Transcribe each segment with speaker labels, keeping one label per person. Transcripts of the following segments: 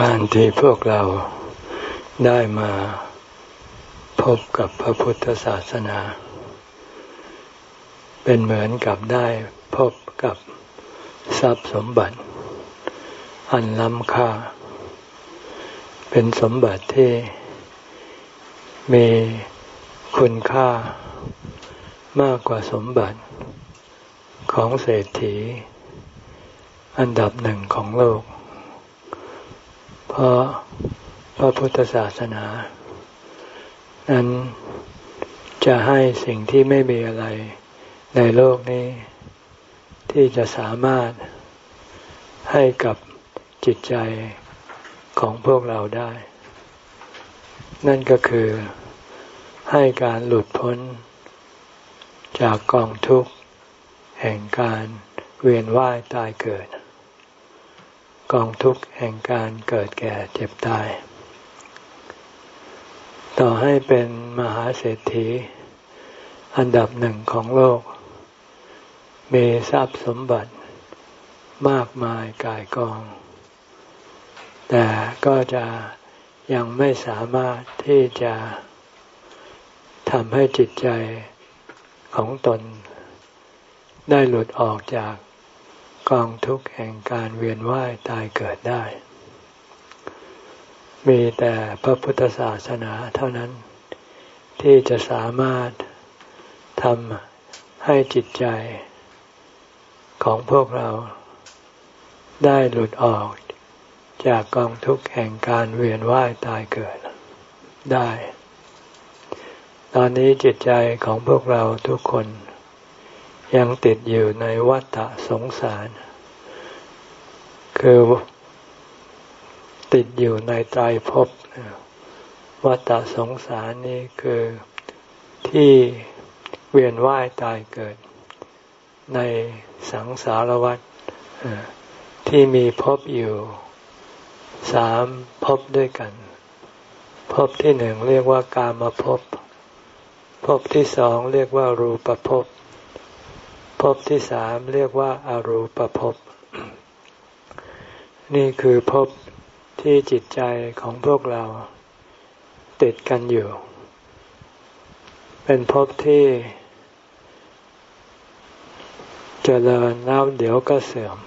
Speaker 1: การที่พวกเราได้มาพบกับพระพุทธศาสนา เป็นเหมือนกับได้พบกับทรัพย์สมบัติ อันล้ำค่า เป็นสมบัติที่มีคุณค่ามากกว่าสมบัติของเศรษฐี อันดับหนึ่งของโลก เพราะพระพุทธศาสนา นั้นจะให้สิ่งที่ไม่มีอะไรในโลกนี้ ที่จะสามารถให้กับจิตใจของพวกเราได้ นั่นก็คือให้การหลุดพ้น จากกองทุกข์ แห่งการเวียนว่ายตายเกิด กองทุกข์แห่งการเกิดแก่เจ็บตาย ต่อให้เป็นมหาเศรษฐี อันดับหนึ่งของโลก มีทรัพย์สมบัติมากมายกายกอง แต่ก็จะยังไม่สามารถที่จะทำให้จิตใจของตน ได้หลุดออกจาก กองทุกข์แห่งการเวียนว่ายตายเกิดได้ มีแต่พระพุทธศาสนาเท่านั้น ที่จะสามารถทำให้จิตใจ ของพวกเราได้หลุดออกจากกองทุกข์แห่งการเวียนว่ายตายเกิดได้ ตอนนี้จิตใจของพวกเราทุกคน ยังติดอยู่ในวัฏสงสาร คือติดอยู่ในใจภพวัฏสงสารนี้คือที่เวียนว่ายตายเกิด ในสังสารวัฏที่มีภพอยู่สามภพด้วยกันภพที่หนึ่งเรียกว่ากามภพภพที่สองเรียกว่ารูปภพ ภพที่สามเรียกว่าอารูปภพ นี่คือภพที่จิตใจของพวกเราติดกันอยู่ เป็นภพที่จเจริญแล้วเดี๋ยวก็เสื่อม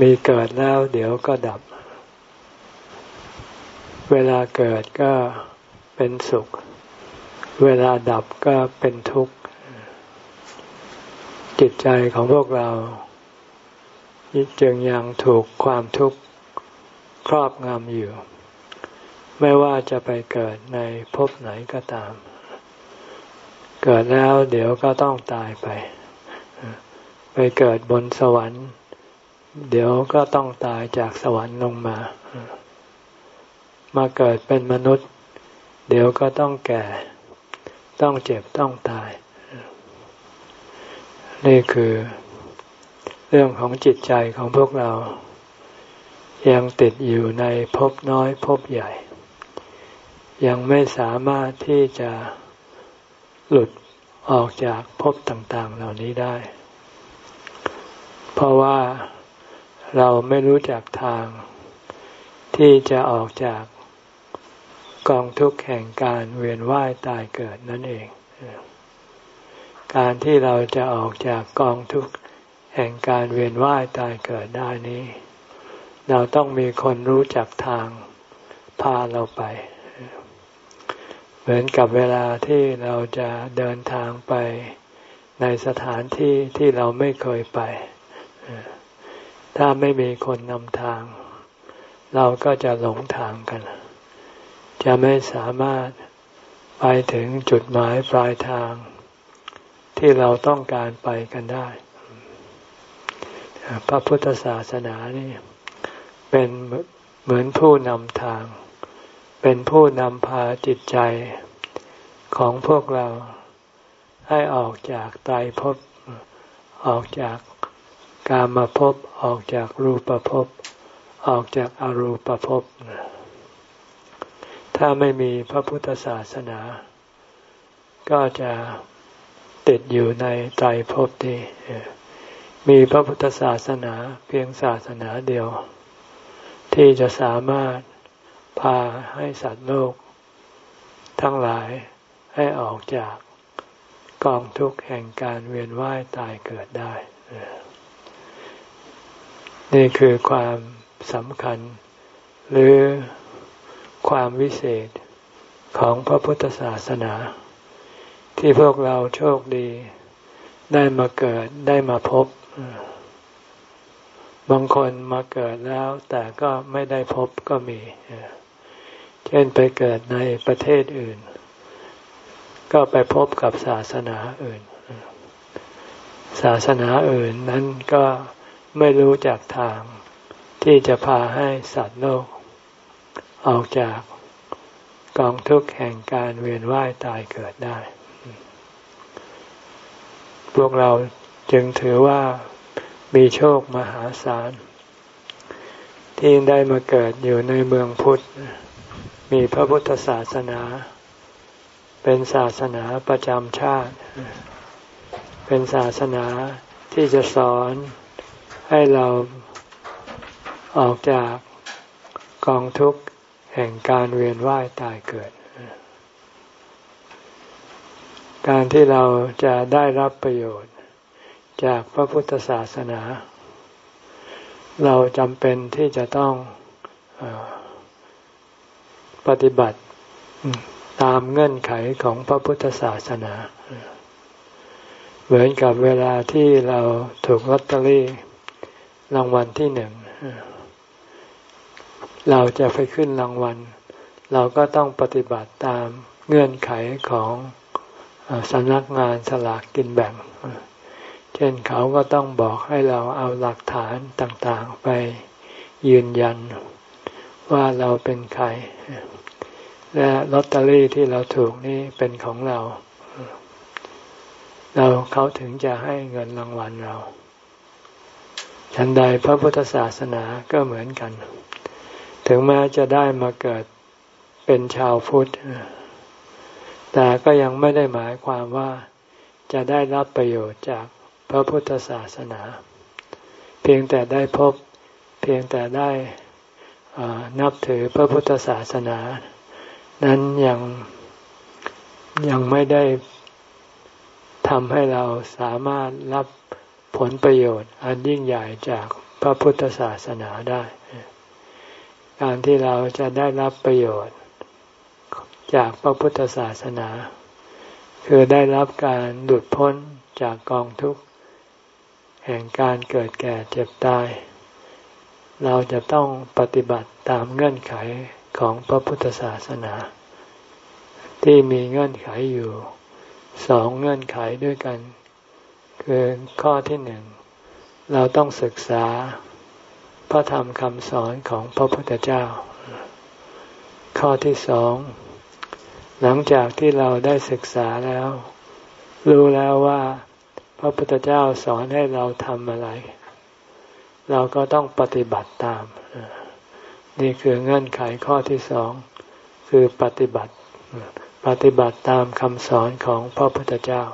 Speaker 1: มีเกิดแล้วเดี๋ยวก็ดับ เวลาเกิดก็เป็นสุข เวลาดับก็เป็นทุกข์ จิตใจของพวกเราจึงยังถูกความทุกข์ครอบงำอยู่ ไม่ว่าจะไปเกิดในภพไหนก็ตาม เกิดแล้วเดี๋ยวก็ต้องตายไป ไปเกิดบนสวรรค์ เดี๋ยวก็ต้องตายจากสวรรค์ลงมา มาเกิดเป็นมนุษย์ เดี๋ยวก็ต้องแก่ ต้องเจ็บต้องตาย นี่คือ เรื่องของจิตใจของพวกเรา ยังติดอยู่ในภพน้อยภพใหญ่ ยังไม่สามารถที่จะหลุดออกจากภพต่าง ๆ เหล่านี้ได้ เพราะว่าเราไม่รู้จักทาง ที่จะออกจากกองทุกข์แห่งการเวียนว่ายตายเกิดนั่นเอง การที่เราจะออกจากกองทุกข์แห่งการเวียนว่ายตายเกิดได้นี้ เราต้องมีคนรู้จักทางพาเราไป เหมือนกับเวลาที่เราจะเดินทางไปในสถานที่ที่เราไม่เคยไป ถ้าไม่มีคนนำทาง เราก็จะหลงทางกัน จะไม่สามารถไปถึงจุดหมายปลายทาง ที่เราต้องการไปกันได้ พระพุทธศาสนานี่เป็นเหมือนผู้นำทาง เป็นผู้นำพาจิตใจของพวกเราให้ออกจากตายภพออกจากกามาภพออกจากรูปภพออกจากอรูปภพถ้าไม่มีพระพุทธศาสนา ก็จะ ติดอยู่ในใจภพนี้มีพระพุทธศาสนาเพียงศาสนาเดียว ที่จะสามารถพาให้สัตว์โลก ทั้งหลายให้ออกจากกองทุกข์แห่งการเวียนว่ายตายเกิดได้ นี่คือความสำคัญ หรือความวิเศษของพระพุทธศาสนา ที่พวกเราโชคดี ได้มาเกิดได้มาพบบางคนมาเกิดแล้ว แต่ก็ไม่ได้พบก็มี เช่นไปเกิดในประเทศอื่น ก็ไปพบกับศาสนาอื่น ศาสนาอื่นนั้นก็ไม่รู้จักทางที่จะพาให้สัตว์โลก ออกจากกองทุกข์แห่งการเวียนว่ายตายเกิดได้ พวกเราจึงถือว่ามีโชคมหาศาล ที่ได้มาเกิดอยู่ในเมืองพุทธ มีพระพุทธศาสนา เป็นศาสนาประจำชาติ เป็นศาสนาที่จะสอนให้เราออกจากกองทุกข์แห่งการเวียนว่ายตายเกิด การที่เราจะได้รับประโยชน์ จากพระพุทธศาสนา เราจำเป็นที่จะต้องอปฏิบัติตามเงื่อนไขของพระพุทธศาสนา เหมือนกับเวลาที่เราถูกลอตเตอรี่รางวัลที่หนึ่ง เราจะไปขึ้นรางวัล เราก็ต้องปฏิบัติตามเงื่อนไขของ สำนักงานสลากกินแบ่ง เช่นเขาก็ต้องบอกให้เราเอาหลักฐานต่างๆไปยืนยันว่าเราเป็นใคร และลอตเตอรี่ที่เราถูกนี่เป็นของเรา เราเขาถึงจะให้เงินรางวัลเราฉันใดพระพุทธศาสนาก็เหมือนกัน ถึงแม้จะได้มาเกิดเป็นชาวพุทธ แต่ก็ยังไม่ได้หมายความว่าจะได้รับประโยชน์จากพระพุทธศาสนา เพียงแต่ได้พบเพียงแต่ได้นับถือพระพุทธศาสนา นั้นยังยังไม่ได้ทำให้เราสามารถรับผลประโยชน์ อันยิ่งใหญ่จากพระพุทธศาสนาได้ การที่เราจะได้รับประโยชน์ จากพระพุทธศาสนา คือได้รับการหลุดพ้นจากกองทุกข์แห่งการเกิดแก่เจ็บตาย เราจะต้องปฏิบัติตามเงื่อนไขของพระพุทธศาสนา ที่มีเงื่อนไขอยู่สองเงื่อนไขด้วยกัน คือข้อที่หนึ่ง เราต้องศึกษาพระธรรมคำสอนของพระพุทธเจ้า ข้อที่สอง หลังจากที่เราได้ศึกษาแล้ว รู้แล้วว่าพระพุทธเจ้าสอนให้เราทำอะไร เราก็ต้องปฏิบัติตาม นี่คือเงื่อนไขข้อที่สองคือปฏิบัติ ปฏิบัติตามคำสอนของพระพุทธเจ้า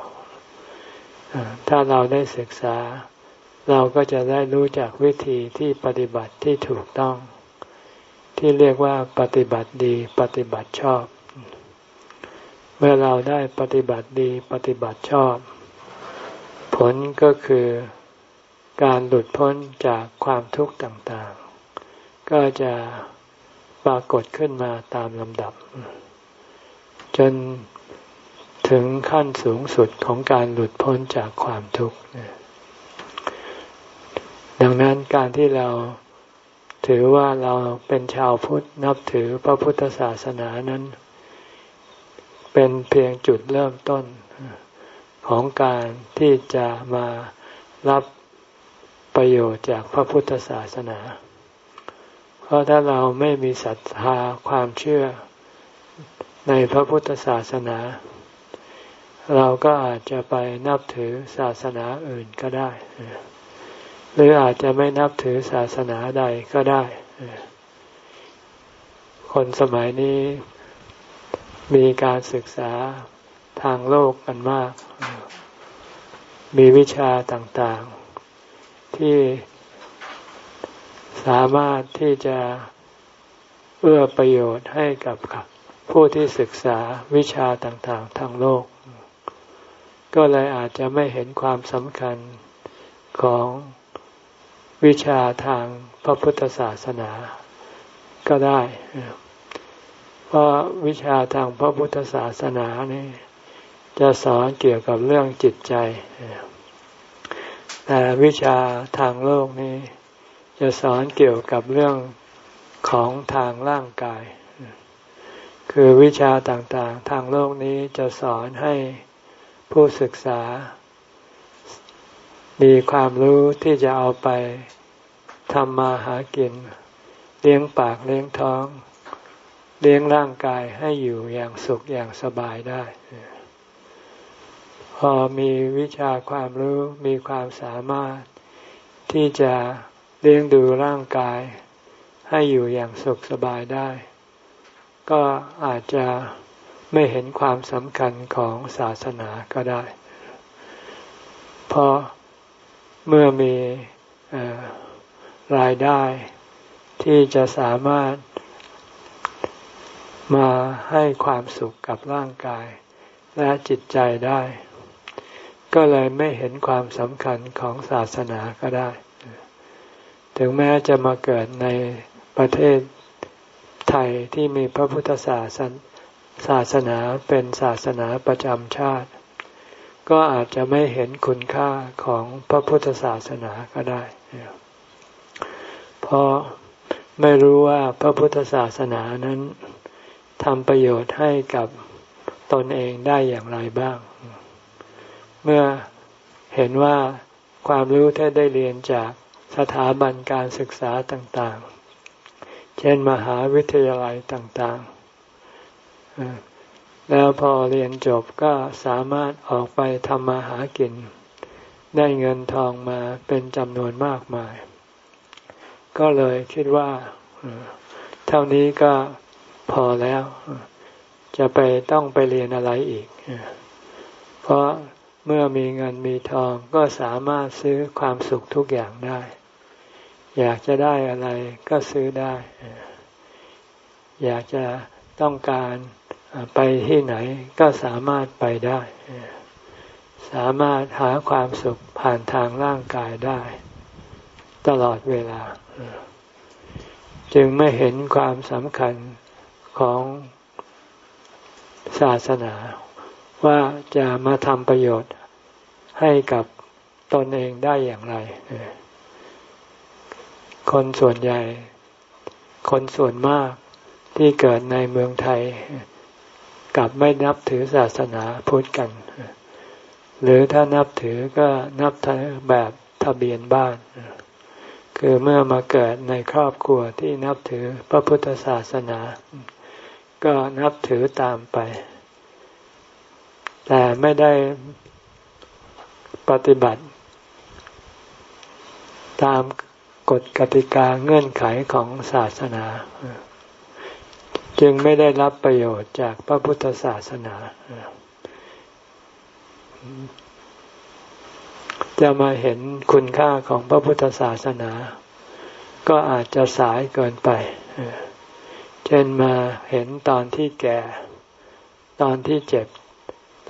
Speaker 1: ถ้าเราได้ศึกษา เราก็จะได้รู้จักวิธีที่ปฏิบัติที่ถูกต้อง ที่เรียกว่าปฏิบัติดีปฏิบัติชอบ เมื่อเราได้ปฏิบัติดีปฏิบัติชอบ ผลก็คือการหลุดพ้นจากความทุกข์ต่างๆ ก็จะปรากฏขึ้นมาตามลำดับ จนถึงขั้นสูงสุดของการหลุดพ้นจากความทุกข์ดังนั้นการที่เราถือว่าเราเป็นชาวพุทธนับถือพระพุทธศาสนานั้น เป็นเพียงจุดเริ่มต้นของการที่จะมารับประโยชน์จากพระพุทธศาสนา เพราะถ้าเราไม่มีศรัทธาความเชื่อในพระพุทธศาสนา เราก็อาจจะไปนับถือศาสนาอื่นก็ได้ หรืออาจจะไม่นับถือศาสนาใดก็ได้ คนสมัยนี้ มีการศึกษาทางโลกกันมาก มีวิชาต่างๆ ที่สามารถที่จะเอื้อประโยชน์ให้กับผู้ที่ศึกษาวิชาต่างๆ ทางโลก ก็เลยอาจจะไม่เห็นความสำคัญของวิชาทางพระพุทธศาสนาก็ได้ เพราะวิชาทางพระพุทธศาสนานี่จะสอนเกี่ยวกับเรื่องจิตใจ แต่วิชาทางโลกนี้ จะสอนเกี่ยวกับเรื่องของทางร่างกาย คือวิชาต่างๆ ทางโลกนี้จะสอนให้ผู้ศึกษา มีความรู้ที่จะเอาไปทำมาหากิน เลี้ยงปากเลี้ยงท้อง เลี้ยงร่างกายให้อยู่อย่างสุขอย่างสบายได้ พอมีวิชาความรู้มีความสามารถที่จะเลี้ยงดูร่างกาย ให้อยู่อย่างสุขสบายได้ ก็อาจจะไม่เห็นความสำคัญของศาสนาก็ได้ เพราะเมื่อมีรายได้ที่จะสามารถ มาให้ความสุขกับร่างกาย และจิตใจได้ ก็เลยไม่เห็นความสำคัญของศาสนาก็ได้ ถึงแม้จะมาเกิดในประเทศไทยที่มีพระพุทธศาสนศาสนาเป็นศาสนาประจำชาติ ก็อาจจะไม่เห็นคุณค่าของพระพุทธศาสนาก็ได้ เพราะไม่รู้ว่าพระพุทธศาสนานั้น ทำประโยชน์ให้กับตนเองได้อย่างไรบ้าง เมื่อเห็นว่าความรู้ที่ได้เรียนจากสถาบันการศึกษาต่างๆ เช่นมหาวิทยาลัยต่างๆ แล้วพอเรียนจบก็สามารถออกไปทำมาหากิน ได้เงินทองมาเป็นจำนวนมากมาย ก็เลยคิดว่า เท่านี้ก็ พอแล้ว จะไปต้องไปเรียนอะไรอีก เพราะเมื่อมีเงินมีทองก็สามารถซื้อความสุขทุกอย่างได้ อยากจะได้อะไรก็ซื้อได้ อยากจะต้องการไปที่ไหนก็สามารถไปได้ สามารถหาความสุขผ่านทางร่างกายได้ ตลอดเวลา จึงไม่เห็นความสำคัญ ของศาสนา ว่าจะมาทำประโยชน์ให้กับตนเองได้อย่างไร คนส่วนใหญ่ คนส่วนมากที่เกิดในเมืองไทยกลับไม่นับถือศาสนาพุทธกัน หรือถ้านับถือก็นับแบบทะเบียนบ้าน คือเมื่อมาเกิดในครอบครัวที่นับถือพระพุทธศาสนา ก็นับถือตามไป แต่ไม่ได้ปฏิบัติ ตามกฎกติกาเงื่อนไขของศาสนา จึงไม่ได้รับประโยชน์จากพระพุทธศาสนา จะมาเห็นคุณค่าของพระพุทธศาสนา ก็อาจจะสายเกินไปเช่นมาเห็นตอนที่แก่ ตอนที่เจ็บ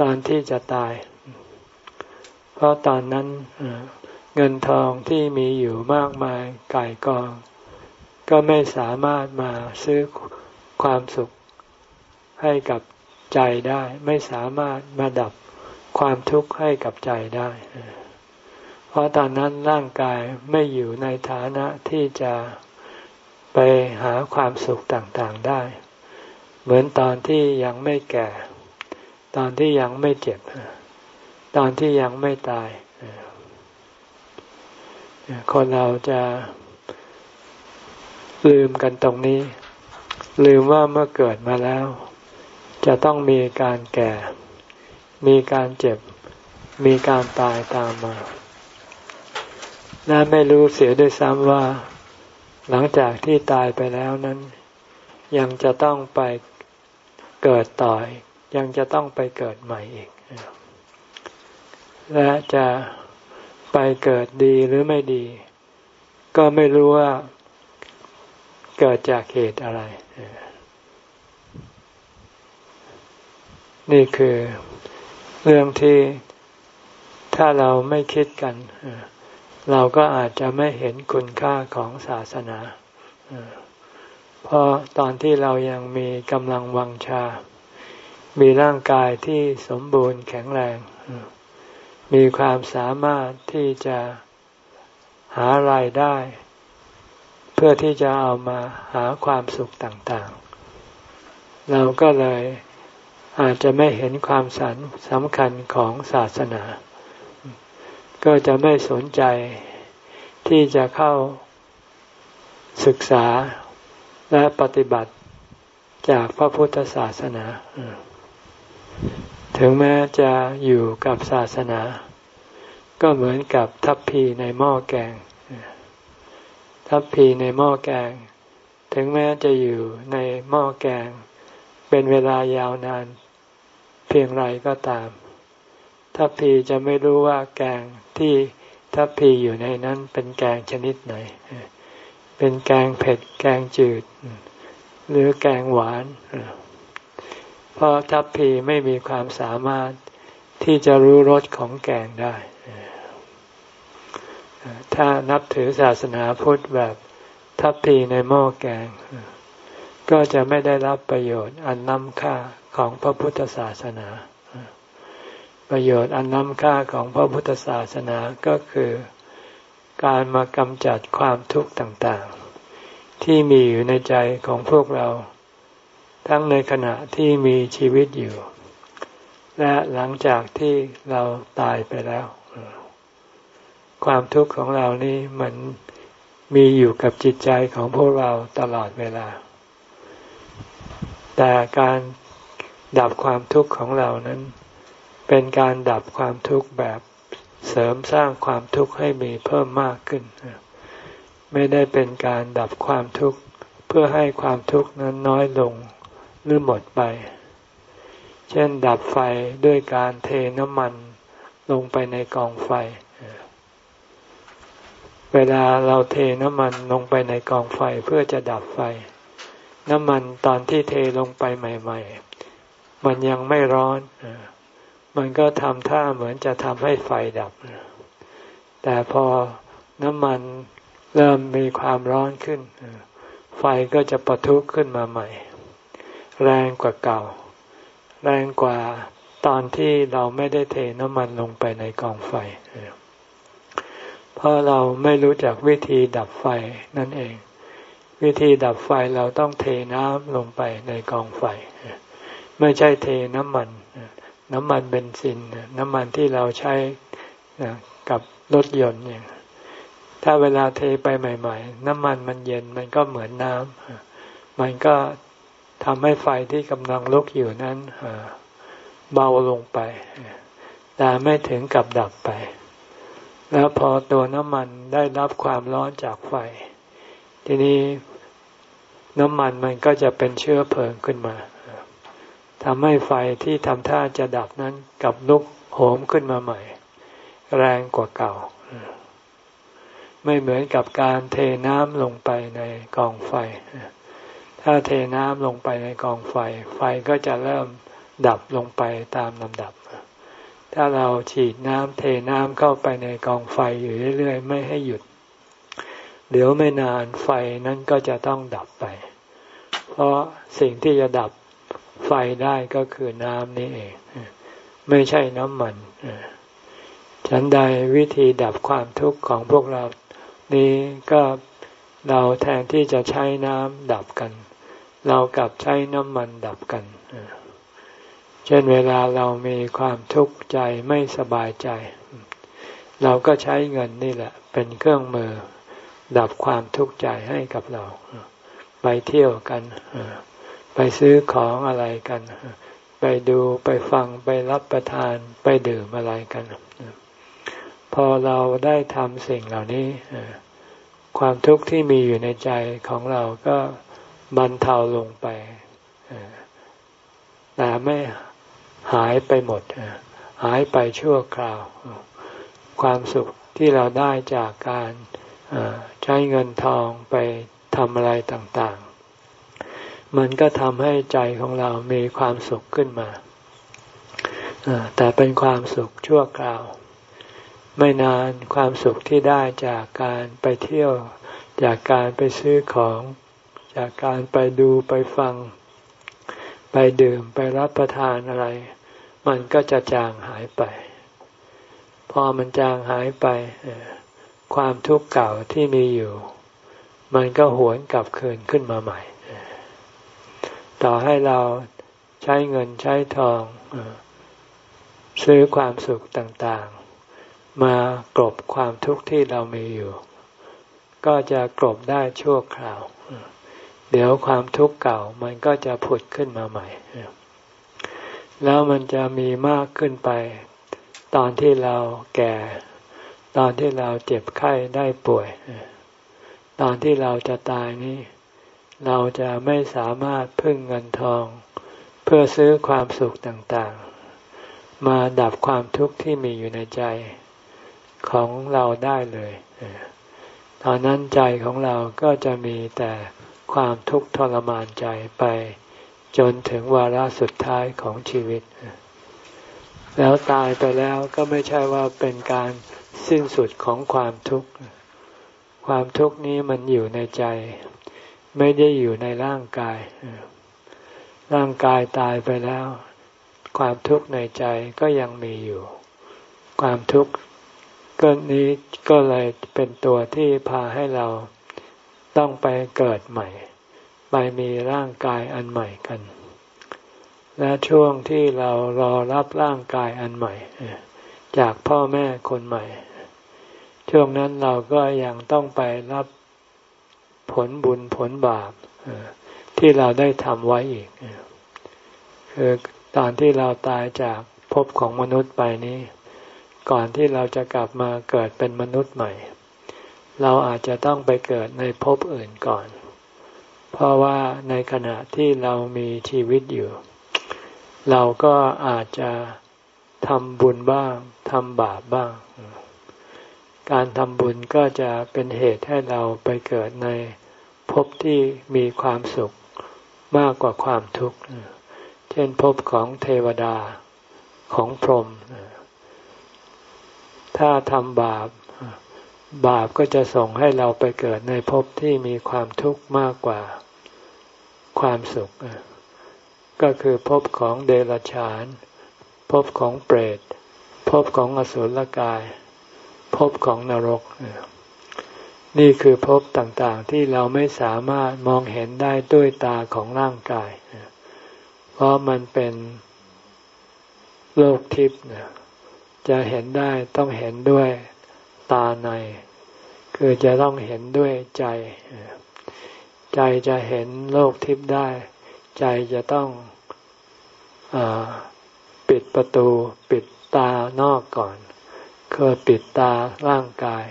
Speaker 1: ตอนที่จะตาย เพราะตอนนั้นเงินทองที่มีอยู่มากมายกายกอง ก็ไม่สามารถมาซื้อความสุขให้กับใจได้ ไม่สามารถมาดับความทุกข์ให้กับใจได้ เพราะตอนนั้นร่างกายไม่อยู่ในฐานะที่จะ ไปหาความสุขต่างๆได้ เหมือนตอนที่ยังไม่แก่ ตอนที่ยังไม่เจ็บ ตอนที่ยังไม่ตาย คนเราจะลืมกันตรงนี้ ลืมว่าเมื่อเกิดมาแล้ว จะต้องมีการแก่ มีการเจ็บ มีการตายตามมาและไม่รู้เสียด้วยซ้ำว่า หลังจากที่ตายไปแล้วนั้น ยังจะต้องไปเกิดต่อยยังจะต้องไปเกิดใหม่อีก และจะไปเกิดดีหรือไม่ดี ก็ไม่รู้ว่าเกิดจากเหตุอะไร นี่คือเรื่องที่ถ้าเราไม่คิดกัน เราก็อาจจะไม่เห็นคุณค่าของศาสนาเพราะตอนที่เรายังมีกำลังวังชา มีร่างกายที่สมบูรณ์แข็งแรง มีความสามารถที่จะหารายได้ เพื่อที่จะเอามาหาความสุขต่างๆ เราก็เลยอาจจะไม่เห็นความสำคัญของศาสนา ก็จะไม่สนใจที่จะเข้าศึกษาและปฏิบัติจากพระพุทธศาสนา ถึงแม้จะอยู่กับศาสนา ก็เหมือนกับทัพพีในหม้อแกง ทัพพีในหม้อแกง ถึงแม้จะอยู่ในหม้อแกง เป็นเวลายาวนาน เพียงไรก็ตาม ทัพพีจะไม่รู้ว่าแกงที่ทัพพีอยู่ในนั้นเป็นแกงชนิดไหน เป็นแกงเผ็ด แกงจืด หรือแกงหวาน เพราะทัพพีไม่มีความสามารถที่จะรู้รสของแกงได้ ถ้านับถือศาสนาพุทธแบบทัพพีในหม้อแกง ก็จะไม่ได้รับประโยชน์อันน้ำค่าของพระพุทธศาสนา ประโยชน์อันน้ำค่าของพระพุทธศาสนาก็คือ การมากำจัดความทุกข์ต่างๆ ที่มีอยู่ในใจของพวกเรา ทั้งในขณะที่มีชีวิตอยู่ และหลังจากที่เราตายไปแล้ว ความทุกข์ของเรานี่มันมีอยู่กับจิตใจของพวกเราตลอดเวลา แต่การดับความทุกข์ของเรานั้น เป็นการดับความทุกข์แบบเสริมสร้างความทุกข์ให้มีเพิ่มมากขึ้น ไม่ได้เป็นการดับความทุกข์เพื่อให้ความทุกข์นั้นน้อยลงหรือหมดไป เช่น ดับไฟด้วยการเทน้ำมันลงไปในกองไฟ เวลาเราเทน้ำมันลงไปในกองไฟเพื่อจะดับไฟ น้ำมันตอนที่เทลงไปใหม่ ๆ มันยังไม่ร้อน มันก็ทำท่าเหมือนจะทำให้ไฟดับ แต่พอน้ำมันเริ่มมีความร้อนขึ้น ไฟก็จะปะทุขึ้นมาใหม่ แรงกว่าเก่า แรงกว่าตอนที่เราไม่ได้เทน้ำมันลงไปในกองไฟ เพราะเราไม่รู้จักวิธีดับไฟนั่นเอง วิธีดับไฟเราต้องเทน้ำลงไปในกองไฟ ไม่ใช่เทน้ำมัน น้ำมันเบนซิน น้ำมันที่เราใช้กับรถยนต์เนี่ยถ้าเวลาเทไปใหม่ ๆ น้ำมันมันเย็นมันก็เหมือนน้ำมันก็ทำให้ไฟที่กำลังลุกอยู่นั้นเบาลงไปแต่ไม่ถึงกับดับไป แล้วพอตัวน้ำมันได้รับความร้อนจากไฟ ทีนี้น้ำมันมันก็จะเป็นเชื้อเพลิงขึ้นมา ทำให้ไฟที่ทำท่าจะดับนั้นกับลุกโหมขึ้นมาใหม่ แรงกว่าเก่า ไม่เหมือนกับการเทน้ำลงไปในกองไฟ ถ้าเทน้ำลงไปในกองไฟ ไฟก็จะเริ่มดับลงไปตามลำดับ ถ้าเราฉีดน้ำเทน้ำเข้าไปในกองไฟอยู่เรื่อยๆ ไม่ให้หยุด เดี๋ยวไม่นานไฟนั้นก็จะต้องดับไป เพราะสิ่งที่จะดับ ไฟได้ก็คือน้ำนี่เอง ไม่ใช่น้ำมันฉันใดวิธีดับความทุกข์ของพวกเรา นี้ก็เราแทนที่จะใช้น้ำดับกัน เรากลับใช้น้ำมันดับกัน เช่นเวลาเรามีความทุกข์ใจไม่สบายใจ เราก็ใช้เงินนี่แหละ เป็นเครื่องมือ ดับความทุกข์ใจให้กับเรา ไปเที่ยวกัน ไปซื้อของอะไรกัน ไปดูไปฟังไปรับประทานไปดื่มอะไรกัน พอเราได้ทำสิ่งเหล่านี้ ความทุกข์ที่มีอยู่ในใจของเราก็บรรเทาลงไปแต่ไม่หายไปหมด หายไปชั่วคราว ความสุขที่เราได้จากการใช้เงินทองไปททำอะไรต่างๆ มันก็ทำให้ใจของเรามีความสุขขึ้นมาแต่เป็นความสุขชั่วคราว ไม่นานความสุขที่ได้จากการไปเที่ยว จากการไปซื้อของ จากการไปดูไปฟัง ไปดื่มไปรับประทานอะไร มันก็จะจางหายไป พอมันจางหายไป ความทุกข์เก่าที่มีอยู่ มันก็หวนกลับคืนขึ้นมาใหม่ ต่อให้เราใช้เงินใช้ทองซื้อความสุขต่างๆ มากลบความทุกข์ที่เรามีอยู่ ก็จะกลบได้ชั่วคราว เดี๋ยวความทุกข์เก่ามันก็จะผุดขึ้นมาใหม่ แล้วมันจะมีมากขึ้นไป ตอนที่เราแก่ ตอนที่เราเจ็บไข้ได้ป่วย ตอนที่เราจะตายนี้ เราจะไม่สามารถพึ่งเงินทอง เพื่อซื้อความสุขต่างๆ มาดับความทุกข์ที่มีอยู่ในใจของเราได้เลย ตอนนั้นใจของเราก็จะมีแต่ความทุกข์ทรมานใจไป จนถึงวาระสุดท้ายของชีวิต แล้วตายไปแล้วก็ไม่ใช่ว่าเป็นการสิ้นสุดของความทุกข์ ความทุกข์นี้มันอยู่ในใจ ไม่ได้อยู่ในร่างกาย ร่างกายตายไปแล้ว ความทุกข์ในใจก็ยังมีอยู่ ความทุกข์ก็นี้ก็เลยเป็นตัวที่พาให้เราต้องไปเกิดใหม่ ไปมีร่างกายอันใหม่กัน และช่วงที่เรารอรับร่างกายอันใหม่ จากพ่อแม่คนใหม่ ช่วงนั้นเราก็ยังต้องไปรับ ผลบุญผลบาปที่เราได้ทำไว้อีกคือตอนที่เราตายจากภพของมนุษย์ไปนี้ ก่อนที่เราจะกลับมาเกิดเป็นมนุษย์ใหม่ เราอาจจะต้องไปเกิดในภพอื่นก่อน เพราะว่าในขณะที่เรามีชีวิตอยู่ เราก็อาจจะทำบุญบ้างทำบาปบ้าง การทำบุญก็จะเป็นเหตุให้เราไปเกิดในภพที่มีความสุขมากกว่าความทุกข์ เช่นภพของเทวดาของพรหม ถ้าทำบาป บาปก็จะส่งให้เราไปเกิดในภพที่มีความทุกข์มากกว่าความสุข ก็คือภพของเดรัจฉาน ภพของเปรต ภพของอสุรกาย ภพของนรก นี่คือภพต่างๆที่เราไม่สามารถมองเห็นได้ด้วยตาของร่างกาย เพราะมันเป็นโลกทิพย์จะเห็นได้ต้องเห็นด้วยตาใน คือจะต้องเห็นด้วยใจ ใจจะเห็นโลกทิพย์ได้ ใจจะต้องอปิดประตูปิดตานอกก่อน คือปิดตาร่างกาย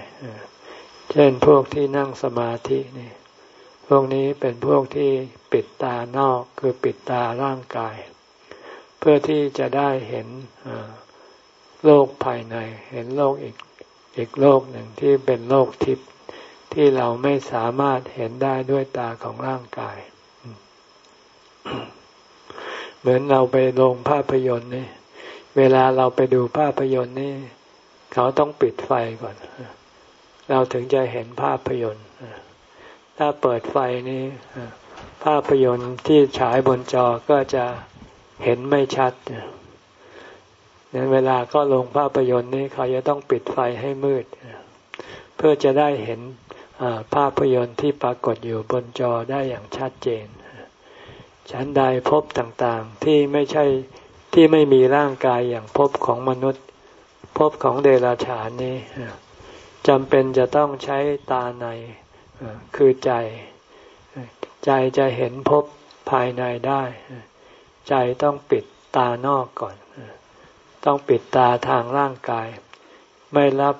Speaker 1: เช่นพวกที่นั่งสมาธินี่ พวกนี้เป็นพวกที่ปิดตานอกคือปิดตาร่างกาย เพื่อที่จะได้เห็นโลกภายใน เห็นโลกอีกอีกโลกหนึ่งที่เป็นโลกทิพย์ที่เราไม่สามารถเห็นได้ด้วยตาของร่างกาย เหมือนเราไปโรงภาพยนตร์นี่ เวลาเราไปดูภาพยนตร์นี่ เขาต้องปิดไฟก่อน เราถึงจะเห็นภาพยนตร์ ถ้าเปิดไฟนี้ ภาพยนตร์ที่ฉายบนจอก็จะเห็นไม่ชัดเนี่ยเวลาก็ลงภาพยนตร์นี้เขาจะต้องปิดไฟให้มืด เพื่อจะได้เห็นภาพยนตร์ที่ปรากฏอยู่บนจอได้อย่างชัดเจน ชั้นใดพบต่างๆที่ไม่ใช่ที่ไม่มีร่างกายอย่างพบของมนุษย์ พบของเดรัจฉานนี้จำเป็นจะต้องใช้ตาในคือใจ ใจจะเห็นพบภายในได้ ใจต้องปิดตานอกก่อน ต้องปิดตาทางร่างกาย ไม่รับ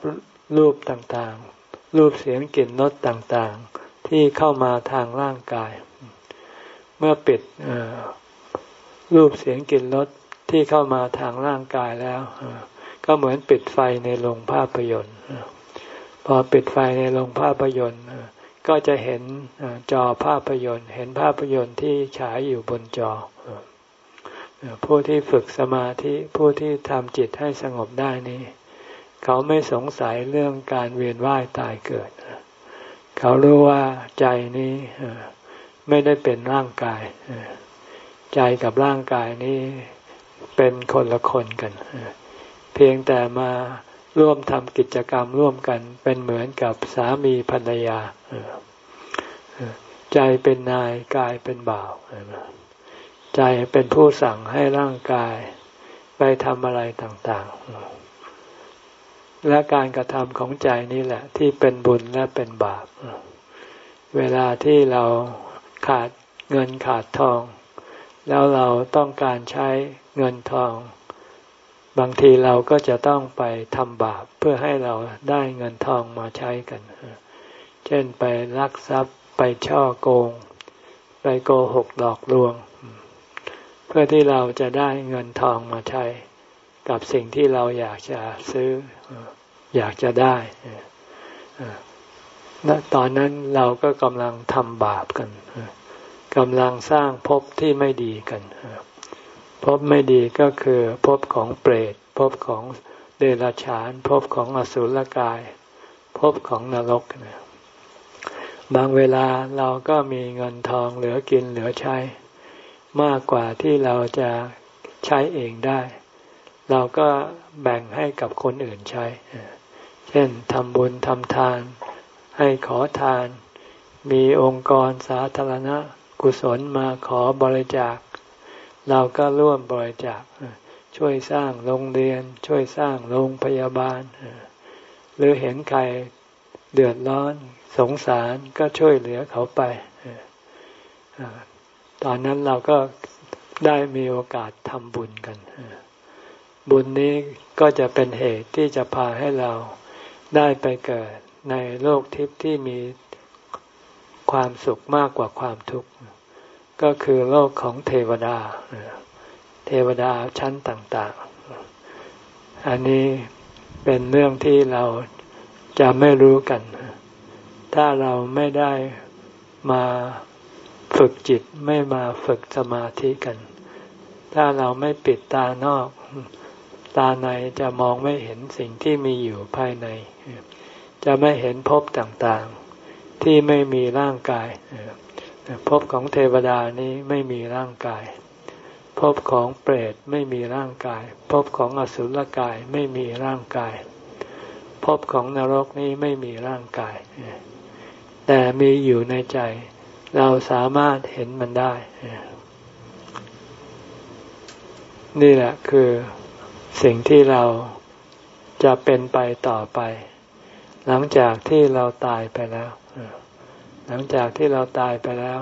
Speaker 1: รูปต่างๆ รูปเสียงกลิ่นรสต่างๆ ที่เข้ามาทางร่างกาย เมื่อปิดรูปเสียงกลิ่นรสที่เข้ามาทางร่างกายแล้ว ก็เหมือนปิดไฟในโรงภาพยนตร์ พอปิดไฟในโรงภาพยนตร์ ก็จะเห็นจอภาพยนตร์ เห็นภาพยนตร์ที่ฉายอยู่บนจอ ผู้ที่ฝึกสมาธิผู้ที่ทำจิตให้สงบได้นี้ เขาไม่สงสัยเรื่องการเวียนว่ายตายเกิด เขารู้ว่าใจนี้ไม่ได้เป็นร่างกาย ใจกับร่างกายนี้เป็นคนละคนกัน เพียงแต่มาร่วมทำกิจกรรมร่วมกันเป็นเหมือนกับสามีภรรยา ใจเป็นนายกายเป็นบ่าว ใจเป็นผู้สั่งให้ร่างกายไปทำอะไรต่างๆ และการกระทำของใจนี่แหละ ที่เป็นบุญและเป็นบาป เวลาที่เราขาดเงินขาดทอง แล้วเราต้องการใช้เงินทอง บางทีเราก็จะต้องไปทำบาปเพื่อให้เราได้เงินทองมาใช้กัน เช่นไปลักทรัพย์ไปช่อโกง ไปโกหกหลอกลวง เพื่อที่เราจะได้เงินทองมาใช้ กับสิ่งที่เราอยากจะซื้ออยากจะได้ณตอนนั้นเราก็กำลังทำบาปกันกำลังสร้างภพที่ไม่ดีกันภ พบไม่ดีก็คือภพของเปรตภพของเดรัจฉานภพของอสุรกายภพของนรกนะบางเวลาเราก็มีเงินทองเหลือกินเหลือใช้ มากกว่าที่เราจะใช้เองได้ เราก็แบ่งให้กับคนอื่นใช้ เช่นทำบุญทำทาน ให้ขอทาน มีองค์กรสาธารณะกุศลมาขอบริจาค เราก็ร่วมบริจาคช่วยสร้างโรงเรียน ช่วยสร้างโรงพยาบาล หรือเห็นใครเดือดร้อนสงสารก็ช่วยเหลือเขาไป ตอนนั้นเราก็ได้มีโอกาสทำบุญกัน บุญนี้ก็จะเป็นเหตุที่จะพาให้เราได้ไปเกิดในโลกทิพย์ที่มีความสุขมากกว่าความทุกข์ ก็คือโลกของเทวดา เทวดาชั้นต่าง ๆ อันนี้เป็นเรื่องที่เราจะไม่รู้กัน ถ้าเราไม่ได้มาฝึกจิตไม่มาฝึกสมาธิกัน ถ้าเราไม่ปิดตานอก ตาในจะมองไม่เห็นสิ่งที่มีอยู่ภายใน จะไม่เห็นภพต่างๆ ที่ไม่มีร่างกาย ภพของเทวดานี้ไม่มีร่างกายภพของเปรตไม่มีร่างกายภพของอสุรกายไม่มีร่างกายภพของนรกนี้ไม่มีร่างกาย แต่มีอยู่ในใจ เราสามารถเห็นมันได้ นี่แหละคือสิ่งที่เราจะเป็นไปต่อไป หลังจากที่เราตายไปแล้ว หลังจากที่เราตายไปแล้ว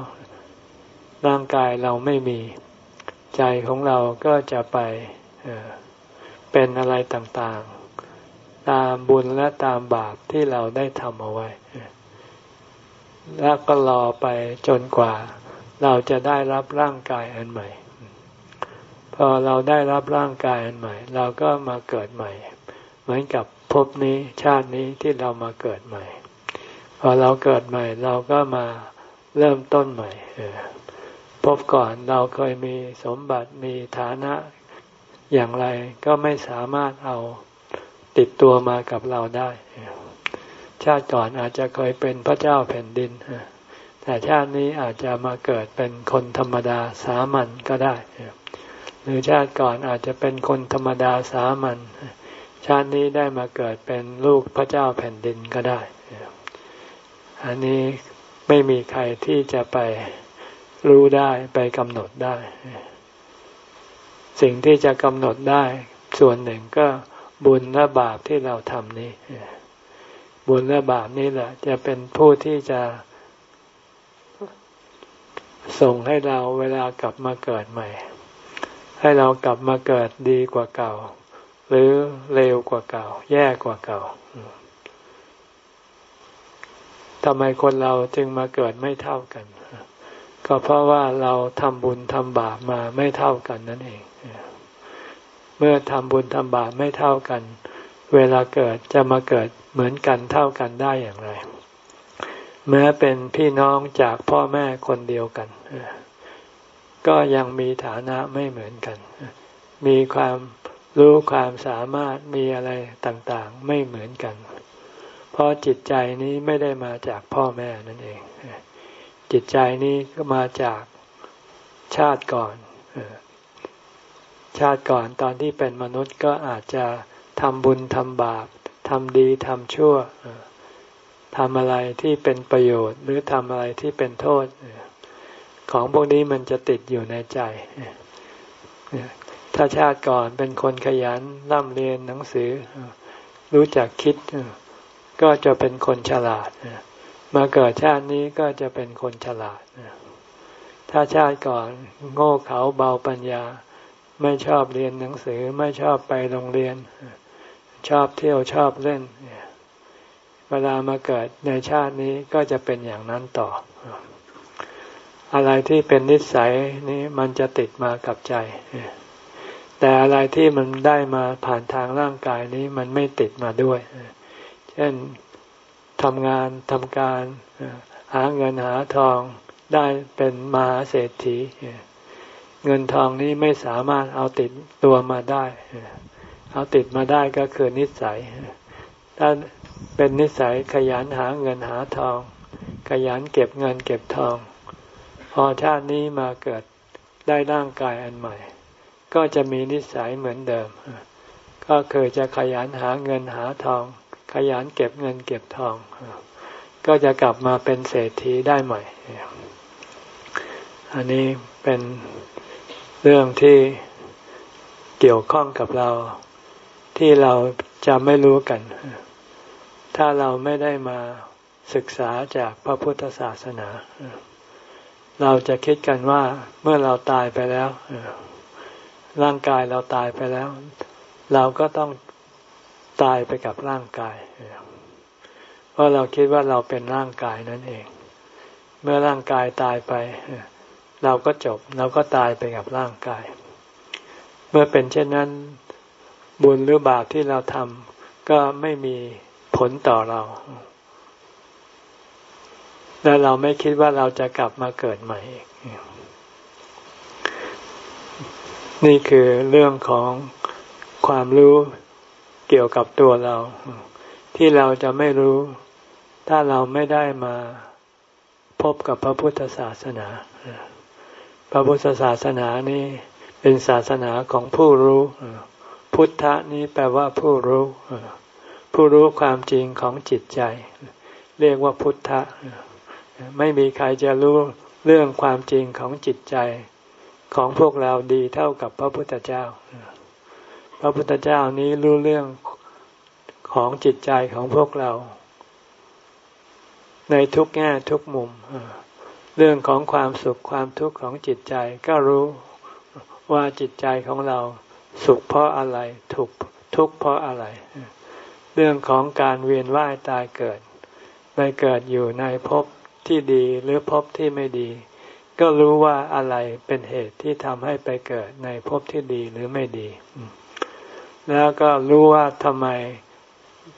Speaker 1: ร่างกายเราไม่มี ใจของเราก็จะไปเป็นอะไรต่างๆ ตามบุญและตามบาปที่เราได้ทำเอาไว้ แล้วก็รอไปจนกว่า เราจะได้รับร่างกายอันใหม่ พอเราได้รับร่างกายอันใหม่ เราก็มาเกิดใหม่ เหมือนกับภพนี้ชาตินี้ที่เรามาเกิดใหม่ อเราเกิดใหม่ เราก็มาเริ่มต้นใหม่พบก่อนเราเคยมีสมบัติมีฐานะอย่างไรก็ไม่สามารถเอาติดตัวมากับเราได้ ชาติก่อนอาจจะเคยเป็นพระเจ้าแผ่นดิน แต่ชาตินี้อาจจะมาเกิดเป็นคนธรรมดาสามัญก็ได้ หรือชาติก่อนอาจจะเป็นคนธรรมดาสามัญชาตินี้ได้มาเกิดเป็นลูกพระเจ้าแผ่นดินก็ได้ อันนี้ไม่มีใครที่จะไปรู้ได้ไปกำหนดได้ สิ่งที่จะกำหนดได้ ส่วนหนึ่งก็บุญและบาปที่เราทำนี้ บุญและบาปนี่แหละ จะเป็นผู้ที่จะ ส่งให้เราเวลากลับมาเกิดใหม่ ให้เรากลับมาเกิดดีกว่าเก่า หรือเร็วกว่าเก่า แย่กว่าเก่า ทำไมคนเราจึงมาเกิดไม่เท่ากัน ก็เพราะว่าเราทำบุญทำบาปมาไม่เท่ากันนั่นเอง เมื่อทำบุญทำบาปไม่เท่ากัน เวลาเกิดจะมาเกิดเหมือนกันเท่ากันได้อย่างไร แม้เป็นพี่น้องจากพ่อแม่คนเดียวกัน ก็ยังมีฐานะไม่เหมือนกัน มีความรู้ความสามารถมีอะไรต่างๆ ไม่เหมือนกัน เพราะจิตใจนี้ไม่ได้มาจากพ่อแม่นั่นเอง จิตใจนี้ก็มาจากชาติก่อน ชาติก่อนตอนที่เป็นมนุษย์ก็อาจจะทำบุญทำบาปทำดีทำชั่วทำอะไรที่เป็นประโยชน์ หรือทำอะไรที่เป็นโทษ ของพวกนี้มันจะติดอยู่ในใจ ถ้าชาติก่อนเป็นคนขยันร่ำเรียนหนังสือ รู้จักคิด ก็จะเป็นคนฉลาดมาเกิดชาตินี้ก็จะเป็นคนฉลาดถ้าชาติก่อนโง่เขลาเบาปัญญา ไม่ชอบเรียนหนังสือไม่ชอบไปโรงเรียน ชอบเที่ยวชอบเล่น เวลามาเกิดในชาตินี้ก็จะเป็นอย่างนั้นต่อ อะไรที่เป็นนิสัยนี้มันจะติดมากับใจแต่อะไรที่มันได้มาผ่านทางร่างกายนี้มันไม่ติดมาด้วย เช่นทำงานทำการหาเงินหาทองได้เป็นมหาเศรษฐี เงินทองนี้ไม่สามารถเอาติดตัวมาได้ เอาติดมาได้ก็คือนิสัย ถ้าเป็นนิสัยขยันหาเงินหาทอง ขยันเก็บเงินเก็บทอง พอชาตินี้มาเกิดได้ร่างกายอันใหม่ ก็จะมีนิสัยเหมือนเดิม ก็คือจะขยันหาเงินหาทอง ขยันเก็บเงินเก็บทอง ก็จะกลับมาเป็นเศรษฐีได้ใหม่ อันนี้เป็นเรื่องที่เกี่ยวข้องกับเราที่เราจะไม่รู้กัน ถ้าเราไม่ได้มาศึกษาจากพระพุทธศาสนา เราจะคิดกันว่าเมื่อเราตายไปแล้วร่างกายเราตายไปแล้ว เราก็ต้อง ตายไปกับร่างกาย เพราะเราคิดว่าเราเป็นร่างกายนั่นเอง เมื่อร่างกายตายไป เราก็จบ เราก็ตายไปกับร่างกาย เมื่อเป็นเช่นนั้น บุญหรือบาปที่เราทำก็ไม่มีผลต่อเรา และเราไม่คิดว่าเราจะกลับมาเกิดใหม่อีกนี่คือเรื่องของความรู้ เกี่ยวกับตัวเรา ที่เราจะไม่รู้ ถ้าเราไม่ได้มาพบกับพระพุทธศาสนา พระพุทธศาสนานี้เป็นศาสนาของผู้รู้ พุทธะนี้แปลว่าผู้รู้ ผู้รู้ความจริงของจิตใจ เรียกว่าพุทธะ ไม่มีใครจะรู้เรื่องความจริงของจิตใจของพวกเราดีเท่ากับพระพุทธเจ้า พระพุทธเจ้านี้รู้เรื่องของจิตใจของพวกเรา ในทุกแง่ทุกมุม เรื่องของความสุขความทุกข์ของจิตใจก็รู้ว่าจิตใจของเราสุขเพราะอะไรทุกทุกข์เพราะอะไร เรื่องของการเวียนว่ายตายเกิด ไปเกิดอยู่ในภพที่ดีหรือภพที่ไม่ดี ก็รู้ว่าอะไรเป็นเหตุที่ทำให้ไปเกิดในภพที่ดีหรือไม่ดี แล้วก็รู้ว่าทำไม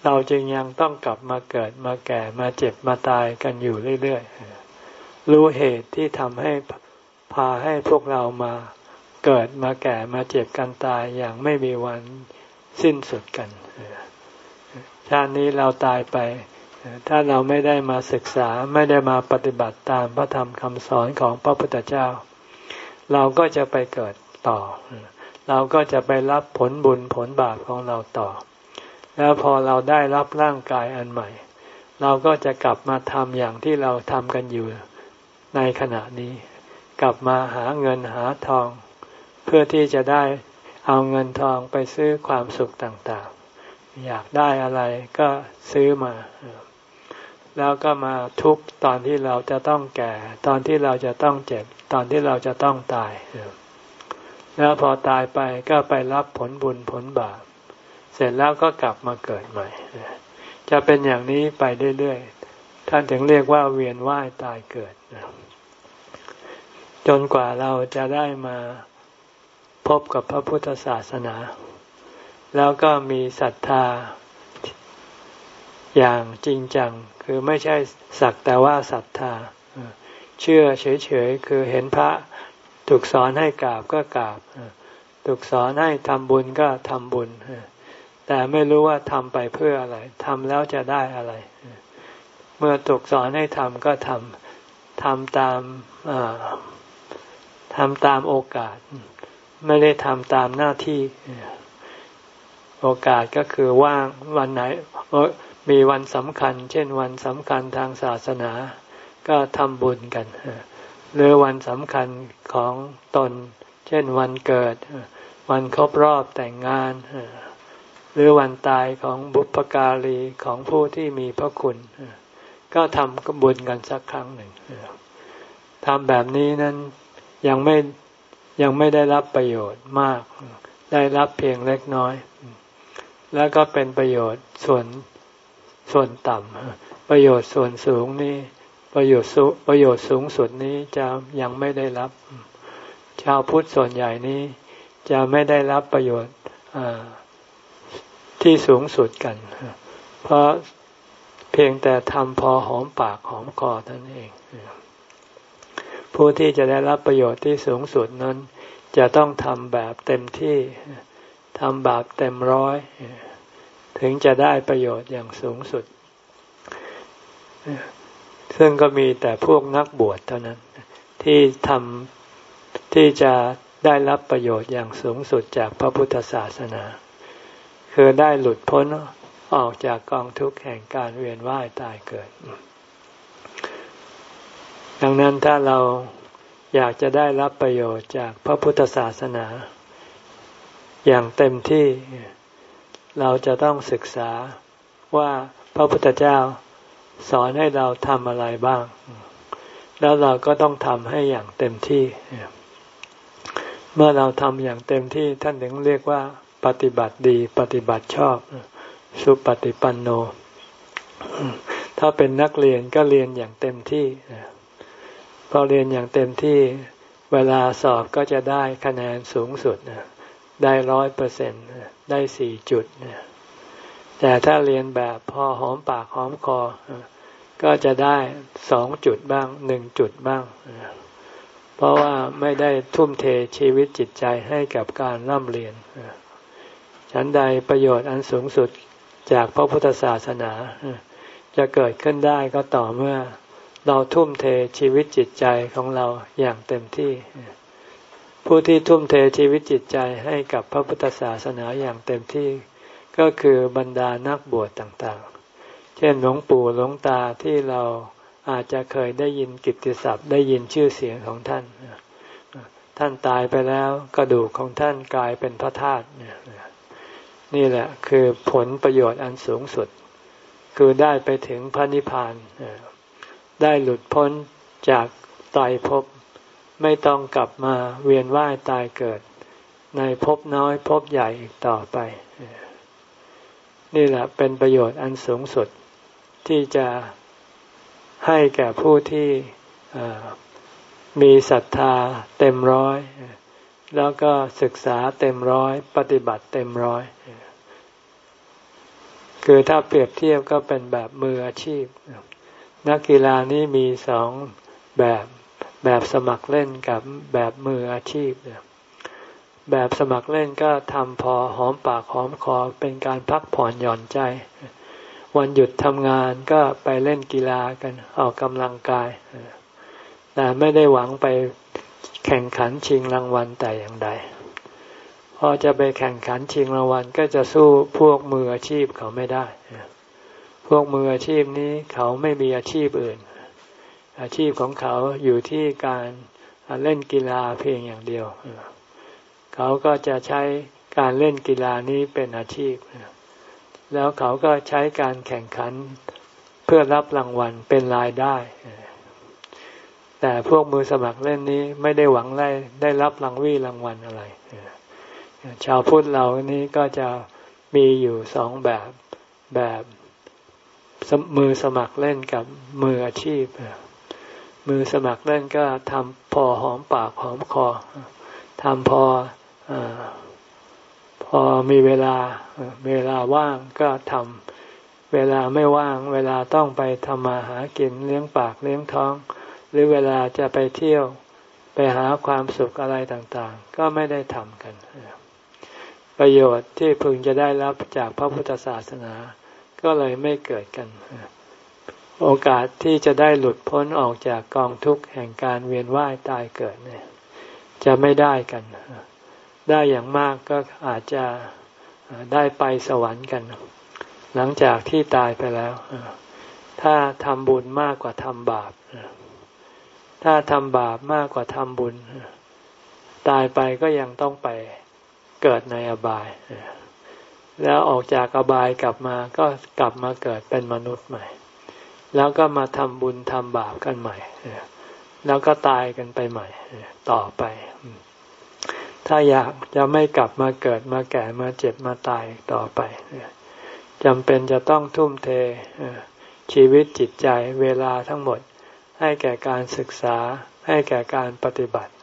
Speaker 1: เราจึงยังต้องกลับมาเกิดมาแก่มาเจ็บมาตายกันอยู่เรื่อยๆ รู้เหตุที่ทำให้พาให้พวกเรามาเกิดมาแก่มาเจ็บกันตายอย่างไม่มีวันสิ้นสุดกัน ชาตินี้เราตายไป ถ้าเราไม่ได้มาศึกษาไม่ได้มาปฏิบัติตามพระธรรมคำสอนของพระพุทธเจ้า เราก็จะไปเกิดต่อ เราก็จะไปรับผลบุญผลบาปของเราต่อ แล้วพอเราได้รับร่างกายอันใหม่ เราก็จะกลับมาทำอย่างที่เราทำกันอยู่ในขณะนี้ กลับมาหาเงินหาทอง เพื่อที่จะได้เอาเงินทองไปซื้อความสุขต่างๆ อยากได้อะไรก็ซื้อมาแล้วก็มาทุกตอนที่เราจะต้องแก่ ตอนที่เราจะต้องเจ็บ ตอนที่เราจะต้องตาย แล้วพอตายไปก็ไปรับผลบุญผลบาป เสร็จแล้วก็กลับมาเกิดใหม่ จะเป็นอย่างนี้ไปเรื่อยๆ ท่านถึงเรียกว่าเวียนว่ายตายเกิด จนกว่าเราจะได้มาพบกับพระพุทธศาสนา แล้วก็มีศรัทธาอย่างจริงจัง คือไม่ใช่สักแต่ว่าศรัทธา เชื่อเฉยๆ คือเห็นพระ ถูกสอนให้กราบก็กราบถูกสอนให้ทำบุญก็ทำบุญ แต่ไม่รู้ว่าทำไปเพื่ออะไรทำแล้วจะได้อะไร เมื่อถูกสอนให้ทำก็ทำทำตามทำตามโอกาส ไม่ได้ทำตามหน้าที่ โอกาสก็คือว่างวันไหนมีวันสำคัญ เช่นวันสำคัญทางศาสนา ก็ทำบุญกัน หรือวันสำคัญของตน เช่นวันเกิด วันครบรอบแต่งงาน หรือวันตายของบุพการีของผู้ที่มีพระคุณ ก็ทำบุญกันสักครั้งหนึ่งทำแบบนี้นั้นยังไม่ยังไม่ได้รับประโยชน์มาก ได้รับเพียงเล็กน้อย แล้วก็เป็นประโยชน์ส่วนส่วนต่ำประโยชน์ส่วนสูงนี้ ประโยชน์ประโยชน์สูงสุดนี้จะยังไม่ได้รับ ชาวพุทธส่วนใหญ่นี้ จะไม่ได้รับประโยชน์ที่สูงสุดกัน เพราะเพียงแต่ทำพอหอมปากหอมคอท่านเอง ผู้ที่จะได้รับประโยชน์ที่สูงสุดนั้น จะต้องทำแบบเต็มที่ทำแบบเต็มร้อย ถึงจะได้ประโยชน์อย่างสูงสุด ซึ่งก็มีแต่พวกนักบวชเท่านั้น ที่ทำที่จะได้รับประโยชน์อย่างสูงสุดจากพระพุทธศาสนา คือได้หลุดพ้นออกจากกองทุกข์แห่งการเวียนว่ายตายเกิด ดังนั้นถ้าเราอยากจะได้รับประโยชน์จากพระพุทธศาสนา อย่างเต็มที่เราจะต้องศึกษาว่าพระพุทธเจ้า สอนให้เราทำอะไรบ้าง แล้วเราก็ต้องทำให้อย่างเต็มที่ เมื่อเราทำอย่างเต็มที่ท่านถึงเรียกว่า ปฏิบัติดีปฏิบัติชอบ สุปฏิปันโน ถ้าเป็นนักเรียนก็เรียนอย่างเต็มที่พอเรียนอย่างเต็มที่เวลาสอบก็จะได้คะแนนสูงสุดได้ร้อยเปอร์เซ็นได้สี่จุดเนี่ย แต่ถ้าเรียนแบบพอหอมปากหอมคอ ก็จะได้สองจุดบ้างหนึ่งจุดบ้าง เพราะว่าไม่ได้ทุ่มเทชีวิตจิตใจให้กับการร่ำเรียนฉันใดประโยชน์อันสูงสุดจากพระพุทธศาสนา จะเกิดขึ้นได้ก็ต่อเมื่อเราทุ่มเทชีวิตจิตใจของเราอย่างเต็มที่ ผู้ที่ทุ่มเทชีวิตจิตใจให้กับพระพุทธศาสนาอย่างเต็มที่ ก็คือบรรดานักบวชต่างๆ เช่นหลวงปู่หลวงตาที่เราอาจจะเคยได้ยินกิตติศัพท์ได้ยินชื่อเสียงของท่าน ท่านตายไปแล้วกระดูกของท่านกลายเป็นพระธาตุนี่แหละคือผลประโยชน์อันสูงสุด คือได้ไปถึงพระนิพพานได้หลุดพ้นจากตายภพไม่ต้องกลับมาเวียนว่ายตายเกิด ในภพน้อยภพใหญ่อีกต่อไป นี่แหละเป็นประโยชน์อันสูงสุดที่จะให้แก่ผู้ที่มีศรัทธาเต็มร้อย แล้วก็ศึกษาเต็มร้อย ปฏิบัติเต็มร้อย คือถ้าเปรียบเทียบก็เป็นแบบมืออาชีพ นักกีฬานี้มีสองแบบแบบสมัครเล่นกับแบบมืออาชีพเนี่ย แบบสมัครเล่นก็ทำพอหอมปากหอมคอเป็นการพักผ่อนหย่อนใจ วันหยุดทำงานก็ไปเล่นกีฬากันออกกำลังกาย แต่ไม่ได้หวังไปแข่งขันชิงรางวัลแต่อย่างใดพอจะไปแข่งขันชิงรางวัลก็จะสู้พวกมืออาชีพเขาไม่ได้ พวกมืออาชีพนี้เขาไม่มีอาชีพอื่น อาชีพของเขาอยู่ที่การเล่นกีฬาเพียงอย่างเดียว เขาก็จะใช้การเล่นกีฬานี้เป็นอาชีพ แล้วเขาก็ใช้การแข่งขันเพื่อรับรางวัลเป็นรายได้ แต่พวกมือสมัครเล่นนี้ไม่ได้หวังได้ได้รับรางวีรางวัลอะไร ชาวพุทธเรานี้ก็จะมีอยู่สองแบบแบบมือสมัครเล่นกับมืออาชีพ มือสมัครเล่นก็ทำพอหอมปากหอมคอทำพออ พอมีเวลาเวลาว่างก็ทำเวลาไม่ว่าง เวลาต้องไปทำมาหากินเลี้ยงปากเลี้ยงท้อง หรือเวลาจะไปเที่ยวไปหาความสุขอะไรต่างๆ ก็ไม่ได้ทำกัน ประโยชน์ที่พึงจะได้รับจากพระพุทธศาสนา ก็เลยไม่เกิดกัน โอกาสที่จะได้หลุดพ้นออกจากกองทุกข์แห่งการเวียนว่ายตายเกิดเนี่ย จะไม่ได้กัน ได้อย่างมากก็อาจจะได้ไปสวรรค์กัน หลังจากที่ตายไปแล้ว ถ้าทำบุญมากกว่าทำบาป ถ้าทำบาปมากกว่าทำบุญ ตายไปก็ยังต้องไปเกิดในอบาย แล้วออกจากอบายกลับมาก็กลับมาเกิดเป็นมนุษย์ใหม่ แล้วก็มาทำบุญทำบาปกันใหม่ แล้วก็ตายกันไปใหม่ ต่อไป ถ้าอยากจะไม่กลับมาเกิดมาแก่มาเจ็บมาตายต่อไปจำเป็นจะต้องทุ่มเทชีวิตจิตใจเวลาทั้งหมด ให้แก่การศึกษา ให้แก่การปฏิบัติ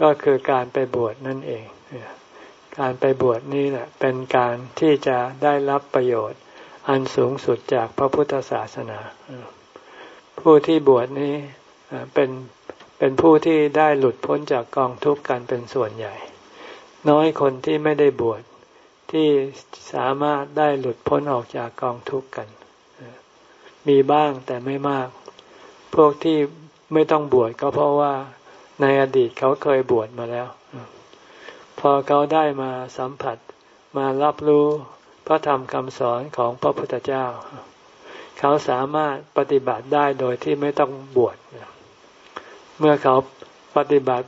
Speaker 1: ก็คือการไปบวชนั่นเองการไปบวชนี่แหละเป็นการที่จะได้รับประโยชน์ อันสูงสุดจากพระพุทธศาสนา ผู้ที่บวชนี้เป็น เป็นผู้ที่ได้หลุดพ้นจากกองทุกข์กันเป็นส่วนใหญ่ น้อยคนที่ไม่ได้บวชที่สามารถได้หลุดพ้นออกจากกองทุกข์กัน มีบ้างแต่ไม่มาก พวกที่ไม่ต้องบวชก็เพราะว่าในอดีตเขาเคยบวชมาแล้ว พอเขาได้มาสัมผัสมารับรู้พระธรรมคำสอนของพระพุทธเจ้า เขาสามารถปฏิบัติได้โดยที่ไม่ต้องบวช เมื่อเขาปฏิบัติ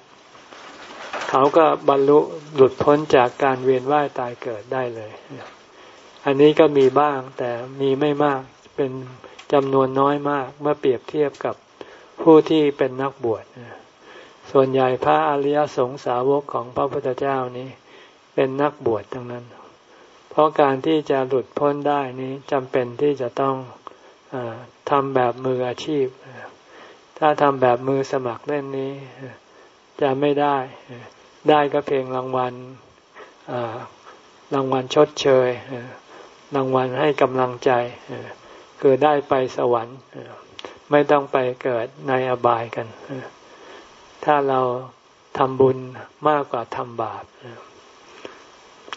Speaker 1: เขาก็บรรลุหลุดพ้นจากการเวียนว่ายตายเกิดได้เลย อันนี้ก็มีบ้างแต่มีไม่มากเป็นจำนวนน้อยมาก เมื่อเปรียบเทียบกับผู้ที่เป็นนักบวชส่วนใหญ่พระอริยสงสาวกของพระพุทธเจ้านี้ เป็นนักบวชทั้งนั้น เพราะการที่จะหลุดพ้นได้นี้จำเป็นที่จะต้องอทำแบบมืออาชีพ ถ้าทำแบบมือสมัครเล่นนี้ จะไม่ได้ ได้ก็เพียงรางวัลรางวัลชดเชยรางวัลให้กำลังใจคือได้ไปสวรรค์ไม่ต้องไปเกิดในอบายกัน ถ้าเราทำบุญมากกว่าทำบาป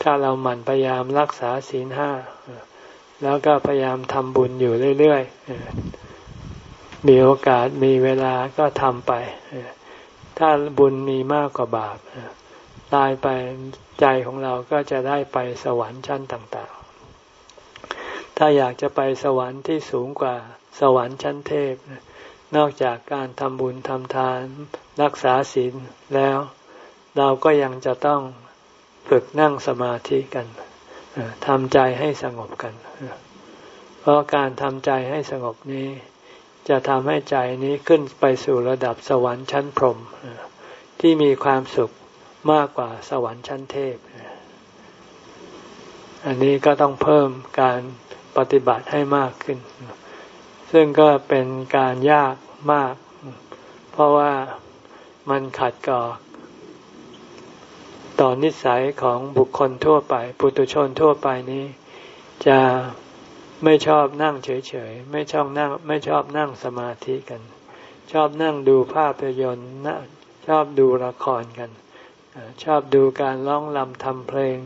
Speaker 1: ถ้าเราหมั่นพยายามรักษาศีลห้า แล้วก็พยายามทำบุญอยู่เรื่อยๆ มีโอกาสมีเวลาก็ทำไป ถ้าบุญมีมากกว่าบาปตายไปใจของเราก็จะได้ไปสวรรค์ชั้นต่างๆ ถ้าอยากจะไปสวรรค์ที่สูงกว่าสวรรค์ชั้นเทพ นอกจากการทำบุญทำทาน รักษาศีลแล้ว เราก็ยังจะต้องฝึกนั่งสมาธิกันทำใจให้สงบกัน เพราะการทำใจให้สงบนี้ จะทำให้ใจนี้ขึ้นไปสู่ระดับสวรรค์ชั้นพรหมที่มีความสุขมากกว่าสวรรค์ชั้นเทพ อันนี้ก็ต้องเพิ่มการปฏิบัติให้มากขึ้น ซึ่งก็เป็นการยากมาก เพราะว่ามันขัดกับต่อนิสัยของบุคคลทั่วไป ปุตุชนทั่วไปนี้ จะ ไม่ชอบนั่งเฉยๆ ไม่ชอบนั่ง ไม่ชอบนั่งสมาธิกัน ชอบนั่งดูภาพยนตร์ชอบดูละครกัน ชอบดูการร้องลำทำเพลง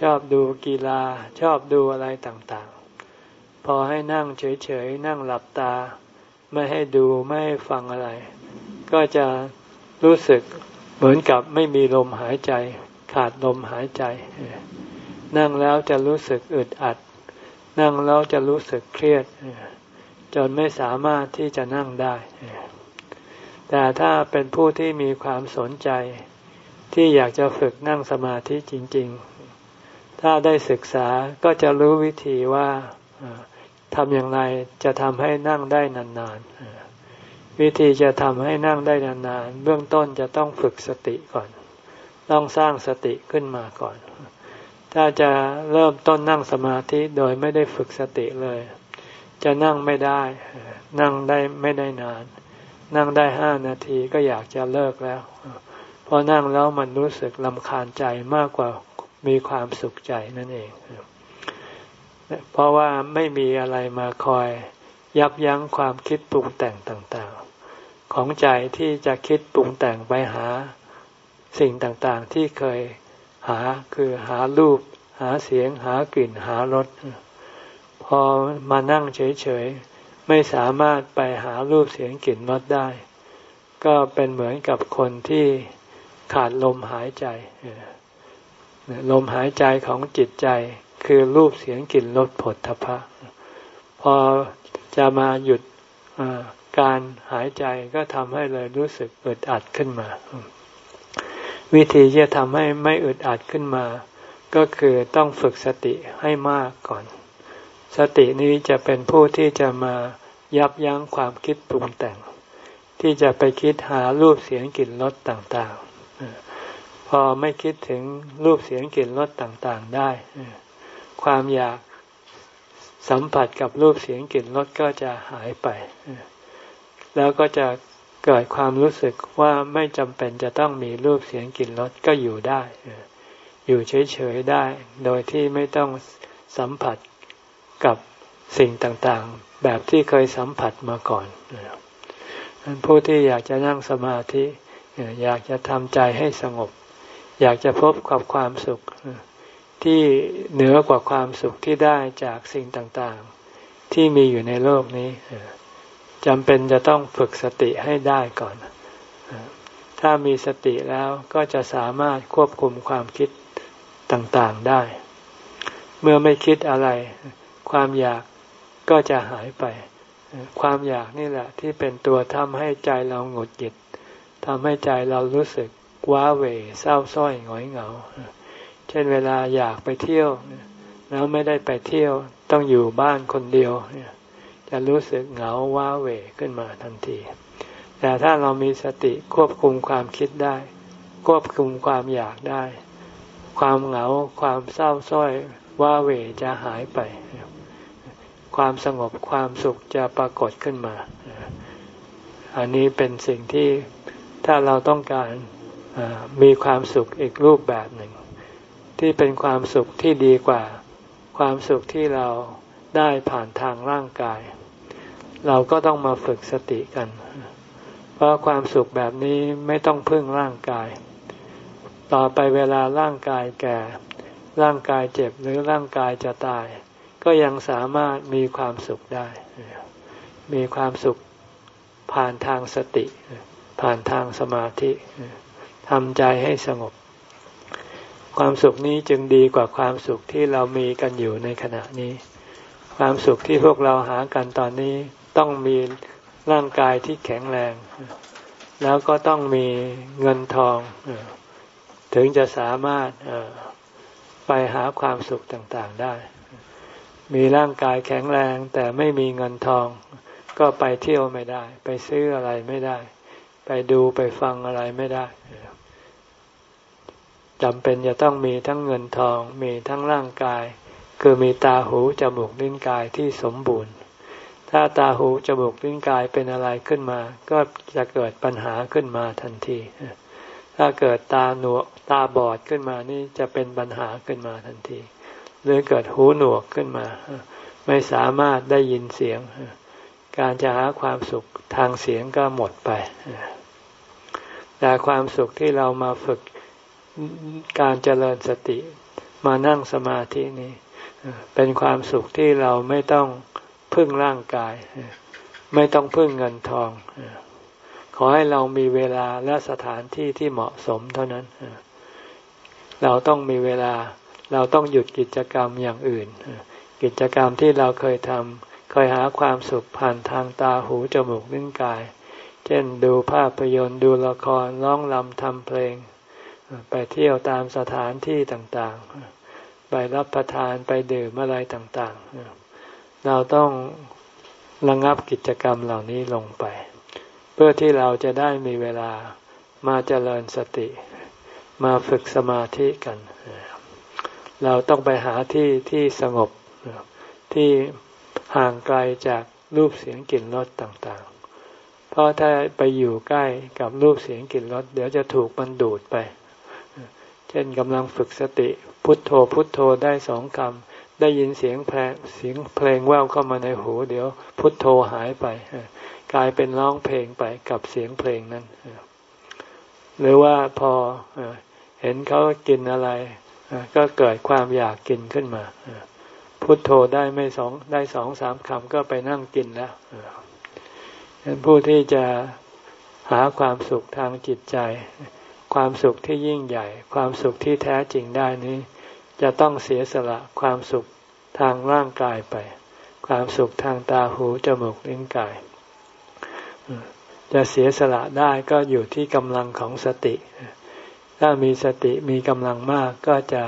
Speaker 1: ชอบดูกีฬา ชอบดูอะไรต่างๆ พอให้นั่งเฉยๆ นั่งหลับตา ไม่ให้ดูไม่ให้ฟังอะไร ก็จะรู้สึกเหมือนกับไม่มีลมหายใจ ขาดลมหายใจ นั่งแล้วจะรู้สึกอึดอัด นั่งแล้วจะรู้สึกเครียดจนไม่สามารถที่จะนั่งได้ แต่ถ้าเป็นผู้ที่มีความสนใจ ที่อยากจะฝึกนั่งสมาธิจริง ๆ ถ้าได้ศึกษาก็จะรู้วิธีว่าทำอย่างไรจะทำให้นั่งได้นานๆ วิธีจะทำให้นั่งได้นานๆ เบื้องต้นจะต้องฝึกสติก่อน ต้องสร้างสติขึ้นมาก่อน ถ้าจะเริ่มต้นนั่งสมาธิโดยไม่ได้ฝึกสติเลย จะนั่งไม่ได้ นั่งได้ไม่ได้นาน นั่งได้ห้านาทีก็อยากจะเลิกแล้ว เพราะนั่งแล้วมันรู้สึกลำคาญใจมากกว่ามีความสุขใจนั่นเอง เพราะว่าไม่มีอะไรมาคอยยับยั้งความคิดปรุงแต่งต่างๆ ของใจที่จะคิดปรุงแต่งไปหาสิ่งต่างๆ ที่เคย หาคือหารูป หาเสียงหากลิ่นหารสพอมานั่งเฉยๆ ไม่สามารถไปหารูปเสียงกลิ่นรสได้ ก็เป็นเหมือนกับคนที่ขาดลมหายใจลมหายใจของจิตใจคือรูปเสียงกลิ่นรสผลทพะ พอจะมาหยุดการหายใจก็ทำให้เลยรู้สึกอึดอัดขึ้นมา วิธีที่จะทำให้ไม่อึดอัดขึ้นมา ก็คือต้องฝึกสติให้มากก่อน สตินี้จะเป็นผู้ที่จะมายับยั้งความคิดปรุงแต่ง ที่จะไปคิดหารูปเสียงกลิ่นรสต่างๆ พอไม่คิดถึงรูปเสียงกลิ่นรสต่างๆได้ ความอยากสัมผัสกับรูปเสียงกลิ่นรสก็จะหายไป แล้วก็จะ เกิดความรู้สึกว่าไม่จำเป็นจะต้องมีรูปเสียงกลิ่นรสก็อยู่ได้ อยู่เฉยๆได้ โดยที่ไม่ต้องสัมผัสกับสิ่งต่างๆ แบบที่เคยสัมผัสมาก่อนผู้ที่อยากจะนั่งสมาธิ อยากจะทำใจให้สงบ อยากจะพบกับความสุขที่เหนือกว่าความสุขที่ได้จากสิ่งต่างๆ ที่มีอยู่ในโลกนี้ จำเป็นจะต้องฝึกสติให้ได้ก่อน ถ้ามีสติแล้วก็จะสามารถควบคุมความคิดต่างๆได้ เมื่อไม่คิดอะไร ความอยากก็จะหายไป ความอยากนี่แหละ ที่เป็นตัวทำให้ใจเราหงุดหงิดทำให้ใจเรารู้สึกว้าเหวเศร้าส้อยหงอยเหงา เช่นเวลาอยากไปเที่ยว แล้วไม่ได้ไปเที่ยวต้องอยู่บ้านคนเดียว จะรู้สึกเหงาว้าเหวขึ้นมาทันที แต่ถ้าเรามีสติควบคุมความคิดได้ ควบคุมความอยากได้ ความเหงาความเศร้าส้อยว้าเหวจะหายไป ความสงบความสุขจะปรากฏขึ้นมา อันนี้เป็นสิ่งที่ถ้าเราต้องการมีความสุขอีกรูปแบบหนึ่ง ที่เป็นความสุขที่ดีกว่า ความสุขที่เรา ได้ผ่านทางร่างกาย เราก็ต้องมาฝึกสติกัน เพราะความสุขแบบนี้ไม่ต้องพึ่งร่างกาย ต่อไปเวลาร่างกายแก่ ร่างกายเจ็บหรือร่างกายจะตาย ก็ยังสามารถมีความสุขได้ มีความสุขผ่านทางสติ ผ่านทางสมาธิทำใจให้สงบความสุขนี้จึงดีกว่าความสุขที่เรามีกันอยู่ในขณะนี้ ความสุขที่พวกเราหากันตอนนี้ต้องมีร่างกายที่แข็งแรง แล้วก็ต้องมีเงินทอง ถึงจะสามารถไปหาความสุขต่างๆได้ มีร่างกายแข็งแรงแต่ไม่มีเงินทอง ก็ไปเที่ยวไม่ได้ ไปซื้ออะไรไม่ได้ ไปดูไปฟังอะไรไม่ได้จำเป็นจะต้องมีทั้งเงินทอง มีทั้งร่างกาย คือมีตาหูจมูกลิ้นกายที่สมบูรณ์ ถ้าตาหูจมูกลิ้นกายเป็นอะไรขึ้นมา ก็จะเกิดปัญหาขึ้นมาทันที ถ้าเกิดตาหนวกตาบอดขึ้นมานี่จะเป็นปัญหาขึ้นมาทันที หรือเกิดหูหนวกขึ้นมา ไม่สามารถได้ยินเสียง การจะหาความสุขทางเสียงก็หมดไป แต่ความสุขที่เรามาฝึกการเจริญสติมานั่งสมาธินี้ เป็นความสุขที่เราไม่ต้องพึ่งร่างกาย ไม่ต้องพึ่งเงินทอง ขอให้เรามีเวลาและสถานที่ที่เหมาะสมเท่านั้น เราต้องมีเวลา เราต้องหยุดกิจกรรมอย่างอื่น กิจกรรมที่เราเคยทำเคยหาความสุขผ่านทางตาหูจมูกลิ้นกาย เช่นดูภาพยนตร์ดูละครร้องรำทำเพลง ไปเที่ยวตามสถานที่ต่างๆ ไปรับประทานไปดื่มอะไรต่างๆ เราต้องระงับกิจกรรมเหล่านี้ลงไป เพื่อที่เราจะได้มีเวลามาเจริญสติ มาฝึกสมาธิกัน เราต้องไปหาที่ที่สงบที่ห่างไกลจากรูปเสียงกลิ่นรสต่างๆ เพราะถ้าไปอยู่ใกล้กับรูปเสียงกลิ่นรสเดี๋ยวจะถูกมันดูดไป เช่นกำลังฝึกสติ พุทโธพุทโธได้สองคำได้ยินเสียงเพลงเสียงเพลงแววเข้ามาในหู เดี๋ยวพุทโธหายไป กลายเป็นร้องเพลงไปกับเสียงเพลงนั้นหรือว่าพอเห็นเขากินอะไรก็เกิดความอยากกินขึ้นมาพุทโธได้ไม่สองได้สองสามคำก็ไปนั่งกินแล้วผู้ที่จะหาความสุขทางจิตใจ ความสุขที่ยิ่งใหญ่ ความสุขที่แท้จริงได้นี้ จะต้องเสียสละความสุขทางร่างกายไป ความสุขทางตาหูจมูกลิ้นกาย จะเสียสละได้ก็อยู่ที่กำลังของสติ ถ้ามีสติมีกำลังมากก็จะ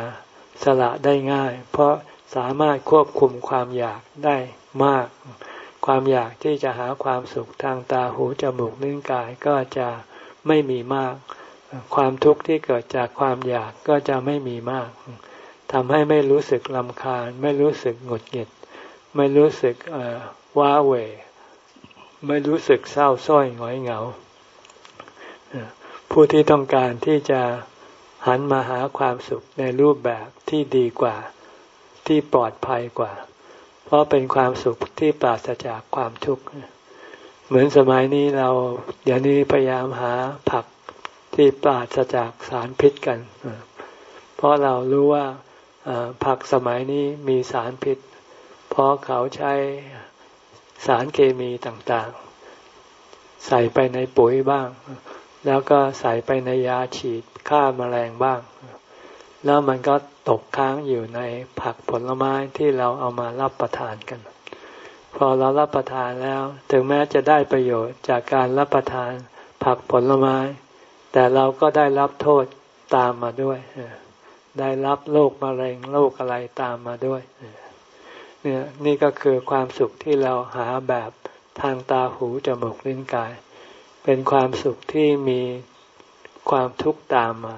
Speaker 1: สละได้ง่าย เพราะสามารถควบคุมความอยากได้มาก ความอยากที่จะหาความสุขทางตาหูจมูกลิ้นกายก็จะไม่มีมาก ความทุกข์ที่เกิดจากความอยากก็จะไม่มีมากทำให้ไม่รู้สึกลำคาญ ไม่รู้สึกหงุดหงิด ไม่รู้สึกว้าเหวไม่รู้สึกเศร้าส้อยหงอยเหงา ผู้ที่ต้องการที่จะหันมาหาความสุขในรูปแบบที่ดีกว่าที่ปลอดภัยกว่า เพราะเป็นความสุขที่ปราศจากความทุกข์ เหมือนสมัยนี้เราเดี๋ยวนี้พยายามหาผัก ที่ปราศจากสารพิษกัน เพราะเรารู้ว่าผักสมัยนี้มีสารพิษ เพราะเขาใช้สารเคมีต่างๆ ใส่ไปในปุ๋ยบ้าง แล้วก็ใส่ไปในยาฉีดฆ่ามาแมลงบ้าง แล้วมันก็ตกค้างอยู่ในผักผลไม้ที่เราเอามารับประทานกัน พอเรารับประทานแล้ว ถึงแม้จะได้ประโยชน์จากการรับประทานผักผลไม้ แต่เราก็ได้รับโทษตามมาด้วย ได้รับโรคมะเร็งโรคอะไรตามมาด้วย เนี่ยนี่ก็คือความสุขที่เราหาแบบทางตาหูจมูกลิ้นกาย เป็นความสุขที่มีความทุกข์ตามมา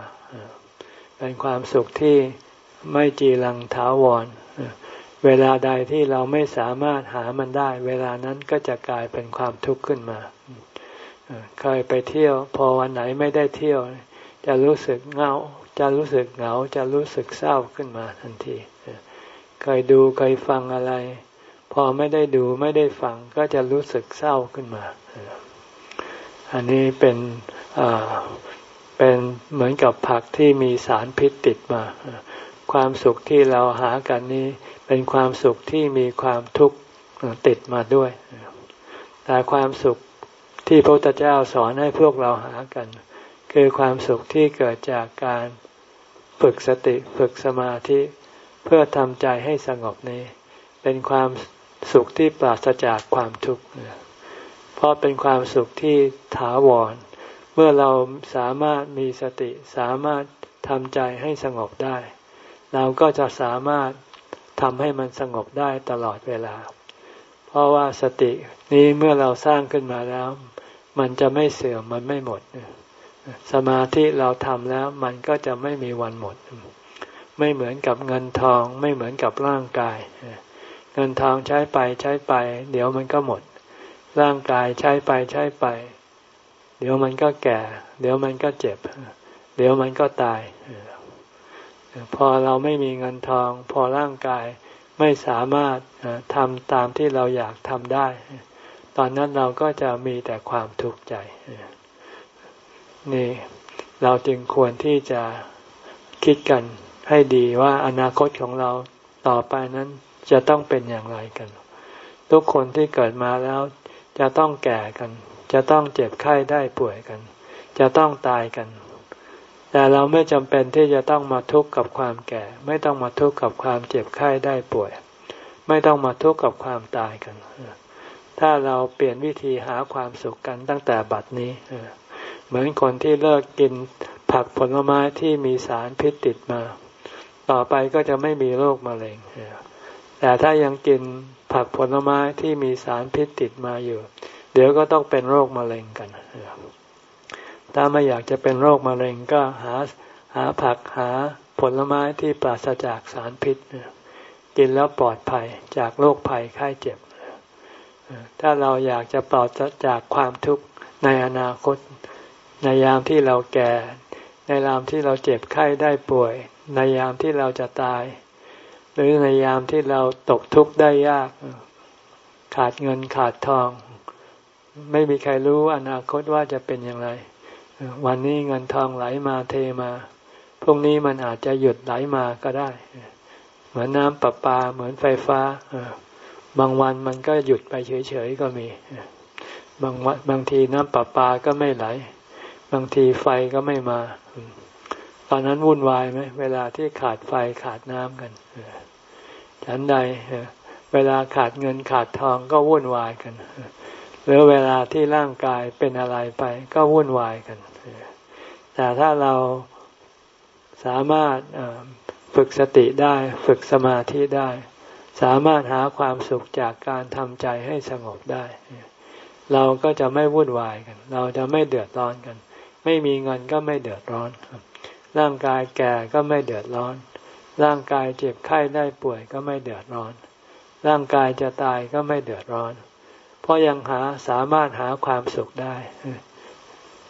Speaker 1: เป็นความสุขที่ไม่จีรังถาวร เวลาใดที่เราไม่สามารถหามันได้ เวลานั้นก็จะกลายเป็นความทุกข์ขึ้นมา เคยไปเที่ยว พอวันไหนไม่ได้เที่ยว จะรู้สึกเงาจะรู้สึกเหงาจะรู้สึกเศร้าขึ้นมาทันทีเคยดูเคยฟังอะไร พอไม่ได้ดูไม่ได้ฟังก็จะรู้สึกเศร้าขึ้นมา อันนี้เป็นเป็นเหมือนกับผักที่มีสารพิษติดมา ความสุขที่เราหากันนี้ เป็นความสุขที่มีความทุกข์ติดมาด้วย แต่ความสุข ที่พระพุทธเจ้าสอนให้พวกเราหากัน คือความสุขที่เกิดจากการฝึกสติฝึกสมาธิเพื่อทำใจให้สงบนี้ เป็นความสุขที่ปราศจากความทุกข์เพราะเป็นความสุขที่ถาวร เมื่อเราสามารถมีสติสามารถทำใจให้สงบได้ เราก็จะสามารถทำให้มันสงบได้ตลอดเวลา เพราะว่าสตินี้เมื่อเราสร้างขึ้นมาแล้ว มันจะไม่เสื่อมมันไม่หมด สมาธิเราทำแล้ว มันก็จะไม่มีวันหมด ไม่เหมือนกับเงินทองไม่เหมือนกับร่างกาย เงินทองใช้ไปใช้ไป เดี๋ยวมันก็หมด ร่างกายใช้ไปใช้ไป เดี๋ยวมันก็แก่ เดี๋ยวมันก็เจ็บ เดี๋ยวมันก็ตาย พอเราไม่มีเงินทอง พอร่างกายไม่สามารถทำตามที่เราอยากทำได้ ตอนนั้นเราก็จะมีแต่ความทุกข์ใจ นี่เราจึงควรที่จะคิดกันให้ดีว่าอนาคตของเราต่อไปนั้นจะต้องเป็นอย่างไรกัน ทุกคนที่เกิดมาแล้วจะต้องแก่กัน จะต้องเจ็บไข้ได้ป่วยกัน จะต้องตายกัน แต่เราไม่จำเป็นที่จะต้องมาทุกข์กับความแก่ ไม่ต้องมาทุกข์กับความเจ็บไข้ได้ป่วย ไม่ต้องมาทุกข์กับความตายกัน ถ้าเราเปลี่ยนวิธีหาความสุขกันตั้งแต่บัดนี้เหมือนคนที่เลิกกินผักผลไม้ที่มีสารพิษติดมา ต่อไปก็จะไม่มีโรคมะเร็งแต่ถ้ายังกินผักผลไม้ที่มีสารพิษติดมาอยู่ เดี๋ยวก็ต้องเป็นโรคมะเร็งกันถ้าไม่อยากจะเป็นโรคมะเร็งก็หาหาผักหาผลไม้ที่ปราศจากสารพิษกินแล้วปลอดภัยจากโรคภัยไข้เจ็บ ถ้าเราอยากจะปลอดจากความทุกข์ในอนาคต ในยามที่เราแก่ ในยามที่เราเจ็บไข้ได้ป่วย ในยามที่เราจะตาย หรือในยามที่เราตกทุกข์ได้ยาก ขาดเงินขาดทอง ไม่มีใครรู้อนาคตว่าจะเป็นอย่างไร วันนี้เงินทองไหลมาเทมาพรุ่งนี้มันอาจจะหยุดไหลมาก็ได้ เหมือนน้ำประปาเหมือนไฟฟ้า บางวันมันก็หยุดไปเฉยๆก็มี บางวันบางทีน้ำประปาก็ไม่ไหล บางทีไฟก็ไม่มา ตอนนั้นวุ่นวายไหมเวลาที่ขาดไฟขาดน้ำกันฉันใดเวลาขาดเงินขาดทองก็วุ่นวายกันหรือเวลาที่ร่างกายเป็นอะไรไป ก็วุ่นวายกัน แต่ถ้าเราสามารถฝึกสติได้ ฝึกสมาธิได้ สามารถหาความสุขจากการทำใจให้สงบได้ เราก็จะไม่วุ่นวายกัน เราจะไม่เดือดร้อนกัน ไม่มีเงินก็ไม่เดือดร้อน ร่างกายแก่ก็ไม่เดือดร้อน ร่างกายเจ็บไข้ได้ป่วยก็ไม่เดือดร้อน ร่างกายจะตายก็ไม่เดือดร้อน เพราะยังหาสามารถหาความสุขได้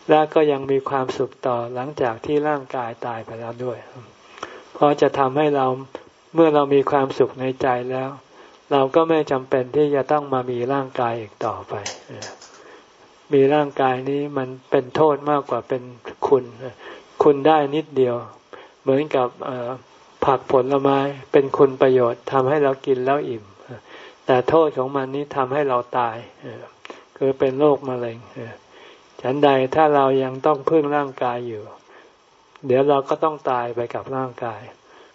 Speaker 1: และก็ยังมีความสุขต่อหลังจากที่ร่างกายตายไปแล้วด้วย เพราะจะทำให้เรา มื่อเรามีความสุขในใจแล้ว เราก็ไม่จำเป็นที่จะต้องมามีร่างกายอีกต่อไป มีร่างกายนี้มันเป็นโทษมากกว่าเป็นคุณ คุณได้นิดเดียว เหมือนกับผักผลไม้เป็นคุณประโยชน์ทำให้เรากินแล้วอิ่ม แต่โทษของมันนี้ทำให้เราตายคือเป็นโรคมะเร็งฉันใดถ้าเรายังต้องพึ่งร่างกายอยู่ เดี๋ยวเราก็ต้องตายไปกับร่างกาย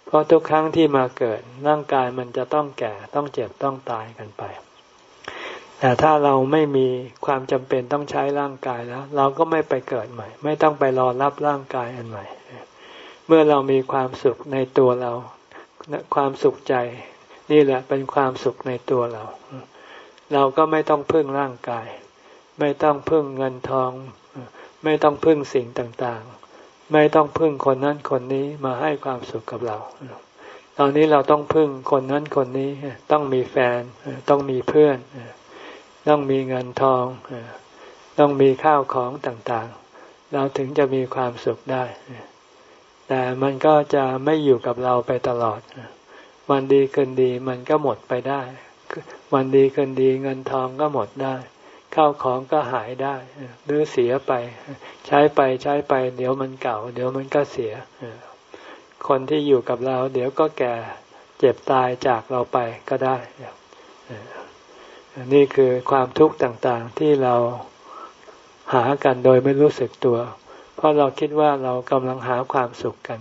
Speaker 1: เพราะทุกครั้งที่มาเกิดร่างกายมันจะต้องแก่ต้องเจ็บต้องตายกันไป แต่ถ้าเราไม่มีความจำเป็นต้องใช้ร่างกายแล้ว เราก็ไม่ไปเกิดใหม่ ไม่ต้องไปรอรับร่างกายอันใหม่ เมื่อเรามีความสุขในตัวเรา ความสุขใจนี่แหละเป็นความสุขในตัวเรา เราก็ไม่ต้องพึ่งร่างกาย ไม่ต้องพึ่งเงินทอง ไม่ต้องพึ่งสิ่งต่างๆ ไม่ต้องพึ่งคนนั้นคนนี้มาให้ความสุขกับเรา ตอนนี้เราต้องพึ่งคนนั้นคนนี้ ต้องมีแฟน ต้องมีเพื่อน ต้องมีเงินทอง ต้องมีข้าวของต่างๆ เราถึงจะมีความสุขได้ แต่มันก็จะไม่อยู่กับเราไปตลอด วันดีคืนดีมันก็หมดไปได้ วันดีคืนดีเงินทองก็หมดได้ ข้าวของก็หายได้หรือเสียไป ใช้ไปใช้ไป เดี๋ยวมันเก่า เดี๋ยวมันก็เสียคนที่อยู่กับเรา เดี๋ยวก็แก่เจ็บตายจากเราไปก็ได้นี่คือความทุกข์ต่างๆที่เราหากันโดยไม่รู้สึกตัว เพราะเราคิดว่าเรากำลังหาความสุขกัน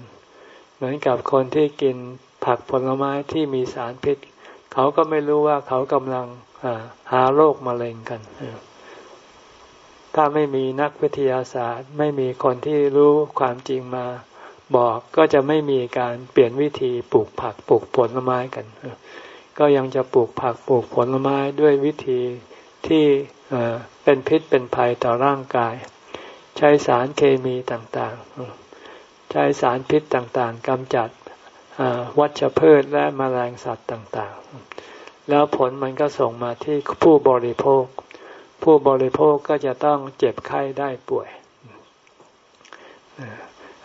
Speaker 1: เหมือนกับคนที่กินผักผลไม้ที่มีสารพิษ เขาก็ไม่รู้ว่าเขากำลัง หาโรคมะเร็งกัน ถ้าไม่มีนักวิทยาศาสตร์ ไม่มีคนที่รู้ความจริงมาบอกก็จะไม่มีการเปลี่ยนวิธีปลูกผักปลูกผลไม้กัน ก็ยังจะปลูกผักปลูกผลไม้ด้วยวิธีที่เป็นพิษเป็นภัยต่อร่างกาย ใช้สารเคมีต่างๆ ใช้สารพิษต่างๆกำจัดวัชพืชและมแมลงสัตว์ต่างๆ แล้วผลมันก็ส่งมาที่ผู้บริโภค ผู้บริโภคก็จะต้องเจ็บไข้ได้ป่วย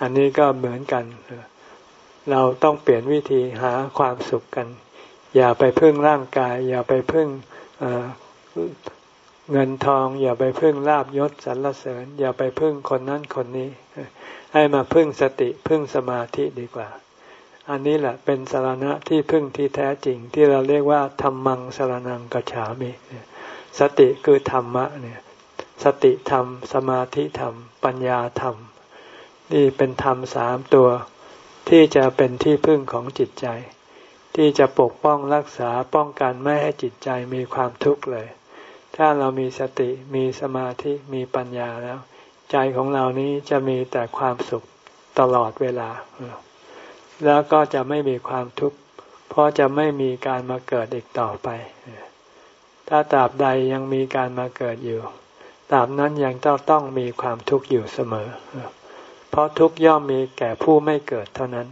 Speaker 1: อันนี้ก็เหมือนกัน เราต้องเปลี่ยนวิธีหาความสุขกัน อย่าไปพึ่งร่างกาย อย่าไปพึ่งเงินทอง อย่าไปพึ่งลาบยศสรรเสริญ อย่าไปพึ่งคนนั้นคนนี้ ให้มาพึ่งสติพึ่งสมาธิดีกว่า อันนี้แหละเป็นสารณะที่พึ่งที่แท้จริงที่เราเรียกว่าธรรมังสารนังกัจฉามิสติคือธรรมะเนี่ยสติธรรม สมาธิธรรม ปัญญาธรรม นี่เป็นธรรมสามตัว ที่จะเป็นที่พึ่งของจิตใจ ที่จะปกป้องรักษาป้องกันไม่ให้จิตใจมีความทุกข์เลย ถ้าเรามีสติมีสมาธิมีปัญญาแล้ว ใจของเรานี้จะมีแต่ความสุขตลอดเวลา แล้วก็จะไม่มีความทุกข์ เพราะจะไม่มีการมาเกิดอีกต่อไป ถ้าตราบใดยังมีการมาเกิดอยู่ตราบนั้นยังต้องต้องมีความทุกข์อยู่เสมอ เพราะทุกย่อมมีแก่ผู้ไม่เกิดเท่านั้น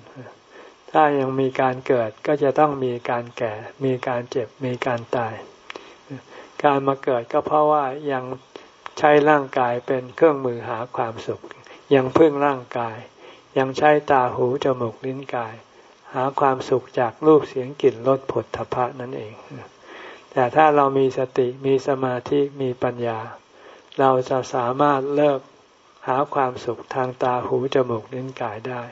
Speaker 1: ถ้ายังมีการเกิดก็จะต้องมีการแก่ มีการเจ็บ มีการตาย การมาเกิดก็เพราะว่ายังใช้ร่างกายเป็นเครื่องมือหาความสุข ยังพึ่งร่างกาย ยังใช้ตาหูจมูกลิ้นกาย หาความสุขจากรูปเสียงกลิ่นรสผลทพะนั่นเอง แต่ถ้าเรามีสติมีสมาธิมีปัญญา เราจะสามารถเลิกหาความสุขทางตาหูจมูกลิ้นกายได้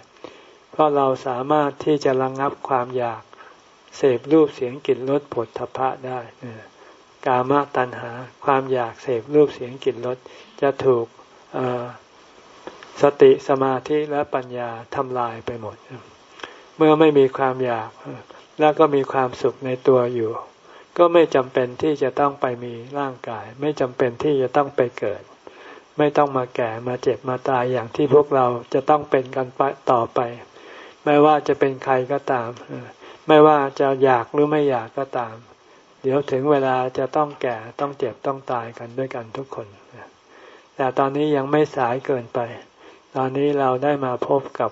Speaker 1: เพราะเราสามารถที่จะระงงับความอยากเสพรูปเสียงกลิ่นรสผลทพะได้กามตัณหาความอยากเสพรูปเสียงกลิ่นรสจะถูก สติสมาธิและปัญญาทำลายไปหมด เมื่อไม่มีความอยากแล้วก็มีความสุขในตัวอยู่ ก็ไม่จำเป็นที่จะต้องไปมีร่างกาย ไม่จำเป็นที่จะต้องไปเกิด ไม่ต้องมาแก่มาเจ็บมาตายอย่างที่พวกเราจะต้องเป็นกันไปต่อไป ไม่ว่าจะเป็นใครก็ตาม ไม่ว่าจะอยากหรือไม่อยากก็ตาม เดี๋ยวถึงเวลาจะต้องแก่ต้องเจ็บต้องตายกันด้วยกันทุกคนแต่ตอนนี้ยังไม่สายเกินไป ตอนนี้เราได้มาพบกับ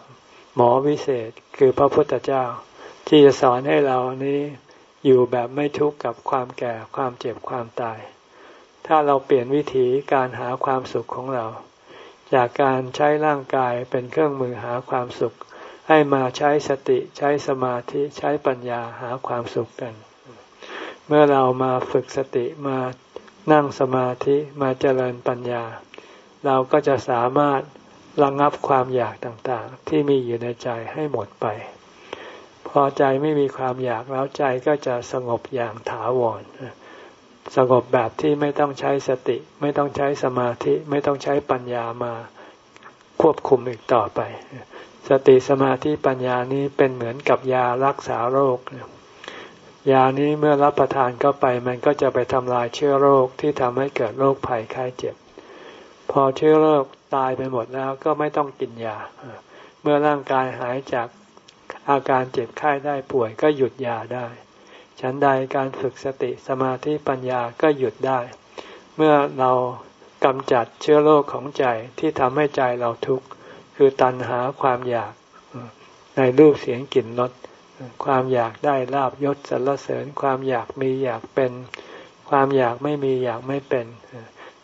Speaker 1: หมอวิเศษคือพระพุทธเจ้า ที่จะสอนให้เรานี้อยู่แบบไม่ทุกข์กับความแก่ความเจ็บความตาย ถ้าเราเปลี่ยนวิธีการหาความสุขของเรา จากการใช้ร่างกายเป็นเครื่องมือหาความสุข ให้มาใช้สติใช้สมาธิใช้ปัญญาหาความสุขกัน เมื่อเรามาฝึกสติมานั่งสมาธิมาเจริญปัญญา เราก็จะสามารถ ระงับความอยากต่างๆ ที่มีอยู่ในใจให้หมดไป พอใจไม่มีความอยากแล้วใจก็จะสงบอย่างถาวรสงบแบบที่ไม่ต้องใช้สติ ไม่ต้องใช้สมาธิไม่ต้องใช้ปัญญามาควบคุมอีกต่อไป สติสมาธิปัญญานี้เป็นเหมือนกับยารักษาโรค ยานี้เมื่อรับประทานเข้าไป มันก็จะไปทำลายเชื้อโรคที่ทำให้เกิดโรคภัยไข้เจ็บ พอเชื้อโรค ตายไปหมดแล้วก็ไม่ต้องกินยา เมื่อร่างกายหายจากอาการเจ็บไข้ได้ป่วยก็หยุดยาได้ ฉันใดการฝึกสติสมาธิปัญญาก็หยุดได้ เมื่อเรากำจัดเชื้อโรคของใจที่ทำให้ใจเราทุกข์คือตัณหาความอยากในรูปเสียงกลิ่นรสความอยากได้ลาบยศสรรเสริญ ความอยากมีอยากเป็น ความอยากไม่มีอยากไม่เป็น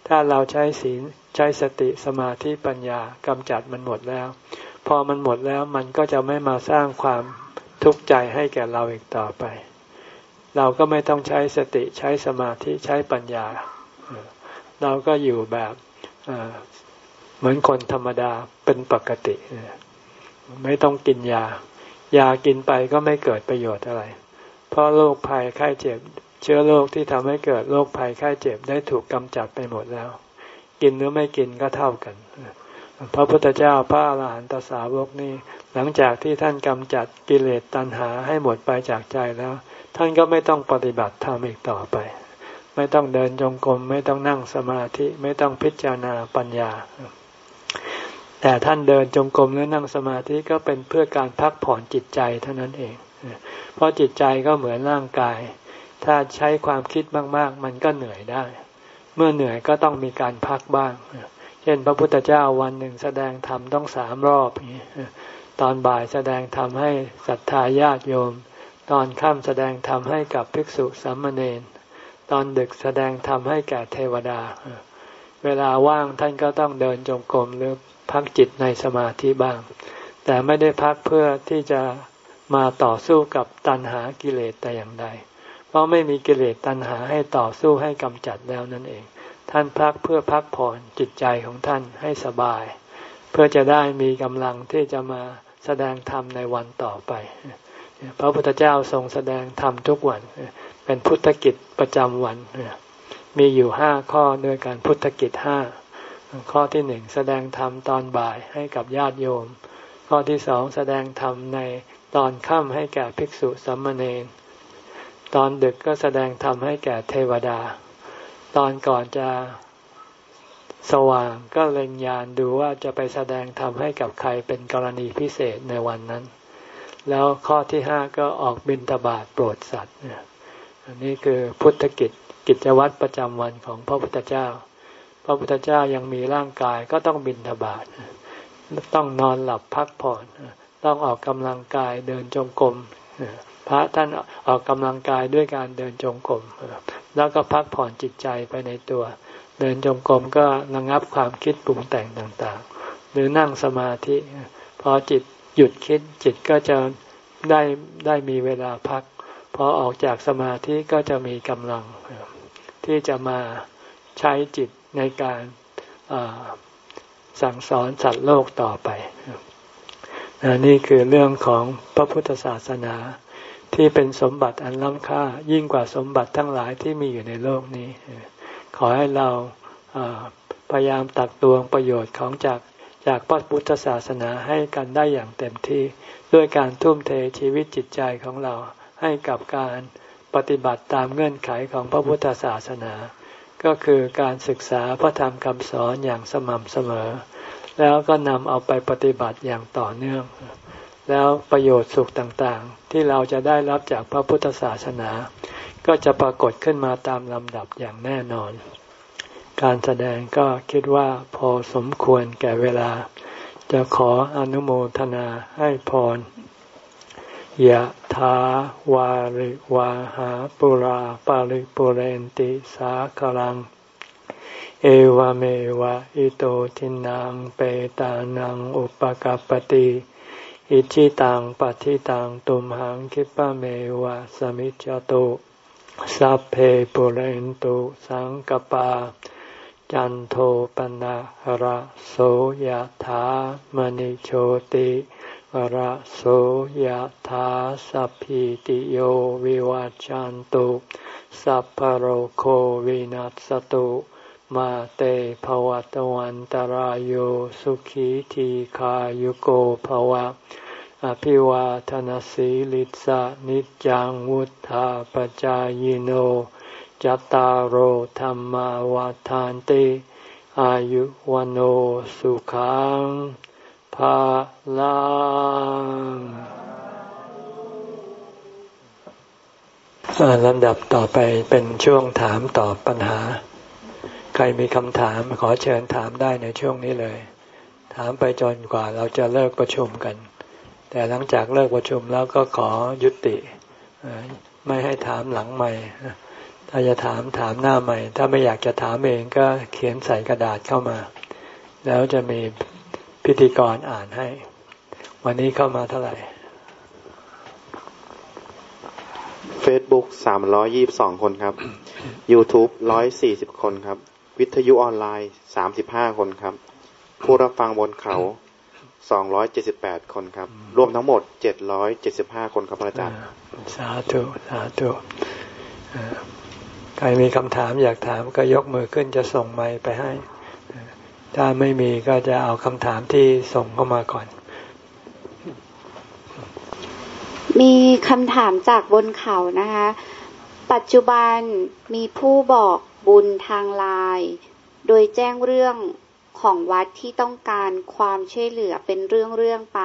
Speaker 1: ถ้าเราใช้ศีล ใช้สติสมาธิปัญญากำจัดมันหมดแล้ว พอมันหมดแล้วมันก็จะไม่มาสร้างความทุกข์ใจให้แก่เราอีกต่อไป เราก็ไม่ต้องใช้สติใช้สมาธิใช้ปัญญา เราก็อยู่แบบเหมือนคนธรรมดาเป็นปกติ ไม่ต้องกินยา ยากินไปก็ไม่เกิดประโยชน์อะไร เพราะโรคภัยไข้เจ็บ เชื้อโรคที่ทำให้เกิดโรคภัยไข้เจ็บได้ถูกกำจัดไปหมดแล้ว กินหรือไม่กินก็เท่ากัน พระพุทธเจ้าพระอรหันตสาวกนี่หลังจากที่ท่านกำจัดกิเลสตัณหาให้หมดไปจากใจแล้ว ท่านก็ไม่ต้องปฏิบัติธรรมอีกต่อไป ไม่ต้องเดินจงกรมไม่ต้องนั่งสมาธิไม่ต้องพิจารณาปัญญา แต่ท่านเดินจงกรมและนั่งสมาธิก็เป็นเพื่อการพักผ่อนจิตใจเท่านั้นเอง เพราะจิตใจก็เหมือนร่างกาย ถ้าใช้ความคิดมาก ๆ มันก็เหนื่อยได้ เมื่อเหนื่อยก็ต้องมีการพักบ้าง เช่นพระพุทธเจ้าวันหนึ่งแสดงธรรมต้องสามรอบตอนบ่ายแสดงธรรมให้ศรัทธาญาติโยม ตอนค่ำแสดงธรรมให้กับภิกษุสามเณรตอนดึกแสดงธรรมให้แก่เทวดา เวลาว่างท่านก็ต้องเดินจงกรมหรือพักจิตในสมาธิบ้าง แต่ไม่ได้พักเพื่อที่จะมาต่อสู้กับตัณหากิเลสแต่อย่างใด เพราะไม่มีกิเลสตัณหาให้ต่อสู้ให้กำจัดแล้วนั่นเอง ท่านพักเพื่อพักผ่อนจิตใจของท่านให้สบาย เพื่อจะได้มีกำลังที่จะมาแสดงธรรมในวันต่อไป พระพุทธเจ้าทรงแสดงธรรมทุกวัน เป็นพุทธกิจประจำวัน มีอยู่ห้าข้อด้วยการพุทธกิจห้าข้อที่หนึ่งแสดงธรรมตอนบ่ายให้กับญาติโยม ข้อที่สองแสดงธรรมในตอนค่ำให้แก่ภิกษุสัมมาเนร ตอนดึกก็แสดงธรรมให้แก่เทวดา ตอนก่อนจะสว่างก็เล็งยานดูว่าจะไปแสดงธรรมให้กับใครเป็นกรณีพิเศษในวันนั้น แล้วข้อที่ห้าก็ออกบินตบาทโปรดสัตว์อันนี้คือพุทธกิจกิจวัตรประจำวันของพระพุทธเจ้า พระพุทธเจ้ายังมีร่างกายก็ต้องบินทบาทต้องนอนหลับพักผ่อน ต้องออกกำลังกายเดินจงกรม พระท่านออกกำลังกายด้วยการเดินจงกรมแล้วก็พักผ่อนจิตใจไปในตัว เดินจงกรมก็ระงับความคิดปรุงแต่งต่างๆ หรือนั่งสมาธิพอจิตหยุดคิดจิตก็จะได้ได้มีเวลาพักพอออกจากสมาธิก็จะมีกำลังที่จะมาใช้จิตในการสั่งสอนสัตว์โลกต่อไป นี่คือเรื่องของพระพุทธศาสนา ที่เป็นสมบัติอันล้ำค่า ยิ่งกว่าสมบัติทั้งหลายที่มีอยู่ในโลกนี้ ขอให้เราพยายามตักตวงประโยชน์ของจากจากพระพุทธศาสนาให้กันได้อย่างเต็มที่ ด้วยการทุ่มเทชีวิตจิตใจของเราให้กับการปฏิบัติตามเงื่อนไขของพระพุทธศาสนา ก็คือการศึกษาพระธรรมคำสอนอย่างสม่ำเสมอ แล้วก็นำเอาไปปฏิบัติอย่างต่อเนื่อง แล้วประโยชน์สุขต่างๆ ที่เราจะได้รับจากพระพุทธศาสนา ก็จะปรากฏขึ้นมาตามลำดับอย่างแน่นอน การแสดงก็คิดว่าพอสมควรแก่เวลา จะขออนุโมทนาให้พรยะถาวาริวาหาปุราปาริปุเรนติสาคลัง เอวเมวะอิโตทินังเปตานังอุปกัปติ อิชิตังปฏิตังตุมหังคิปะเมวะสมิจจตุสัพเพปุเรนตุสังกปา จันโทปนะหระโสยธามณิโชติหระโสยธาสัพพิติโยวิวัจจันตุสัพพโรโควินัสตุ มาเตภวตวันตารโยสุขีทีขายุโกภวะ อภิวาทนสีลิสะนิจังวุธาปจายโนจตารโหธรรมวาทานติอายุวันโอสุขังภาลังลำดับต่อไปเป็นช่วงถามตอบปัญหา ใครมีคำถามขอเชิญถามได้ในช่วงนี้เลย ถามไปจนกว่าเราจะเลิกประชุมกัน แต่หลังจากเลิกประชุมแล้วก็ขอยุติ ไม่ให้ถามหลังใหม่ ถ้าจะถามถามหน้าใหม่ ถ้าไม่อยากจะถามเองก็เขียนใส่กระดาษเข้ามา แล้วจะมีพิธีกรอ่านให้ วันนี้เข้ามาเท่าไหร่
Speaker 2: Facebook สามร้อยยี่บสองคนครับ YouTube ร้อยสี่สิบคนครับ วิทยุออนไลน์สามสิบห้าคนครับ ผู้รับฟังบนเขาสองร้อยเจ็ดสิบแปดคนครับ รวมทั้งหมดเจ็ดร้อยเจ็ดสิบห้าคนครับอาจารย์
Speaker 1: สาธุสาธุใครมีคำถามอยากถามก็ยกมือขึ้นจะส่งไมค์ไปให้ ถ้าไม่มีก็จะเอาคำถามที่ส่งเข้ามาก่อน
Speaker 3: มีคำถามจากบนเขานะคะ ปัจจุบันมีผู้บอกบุญทางไลน์โดยแจ้งเรื่องของวัดที่ต้องการความช่วยเหลือเป็นเรื่องๆไป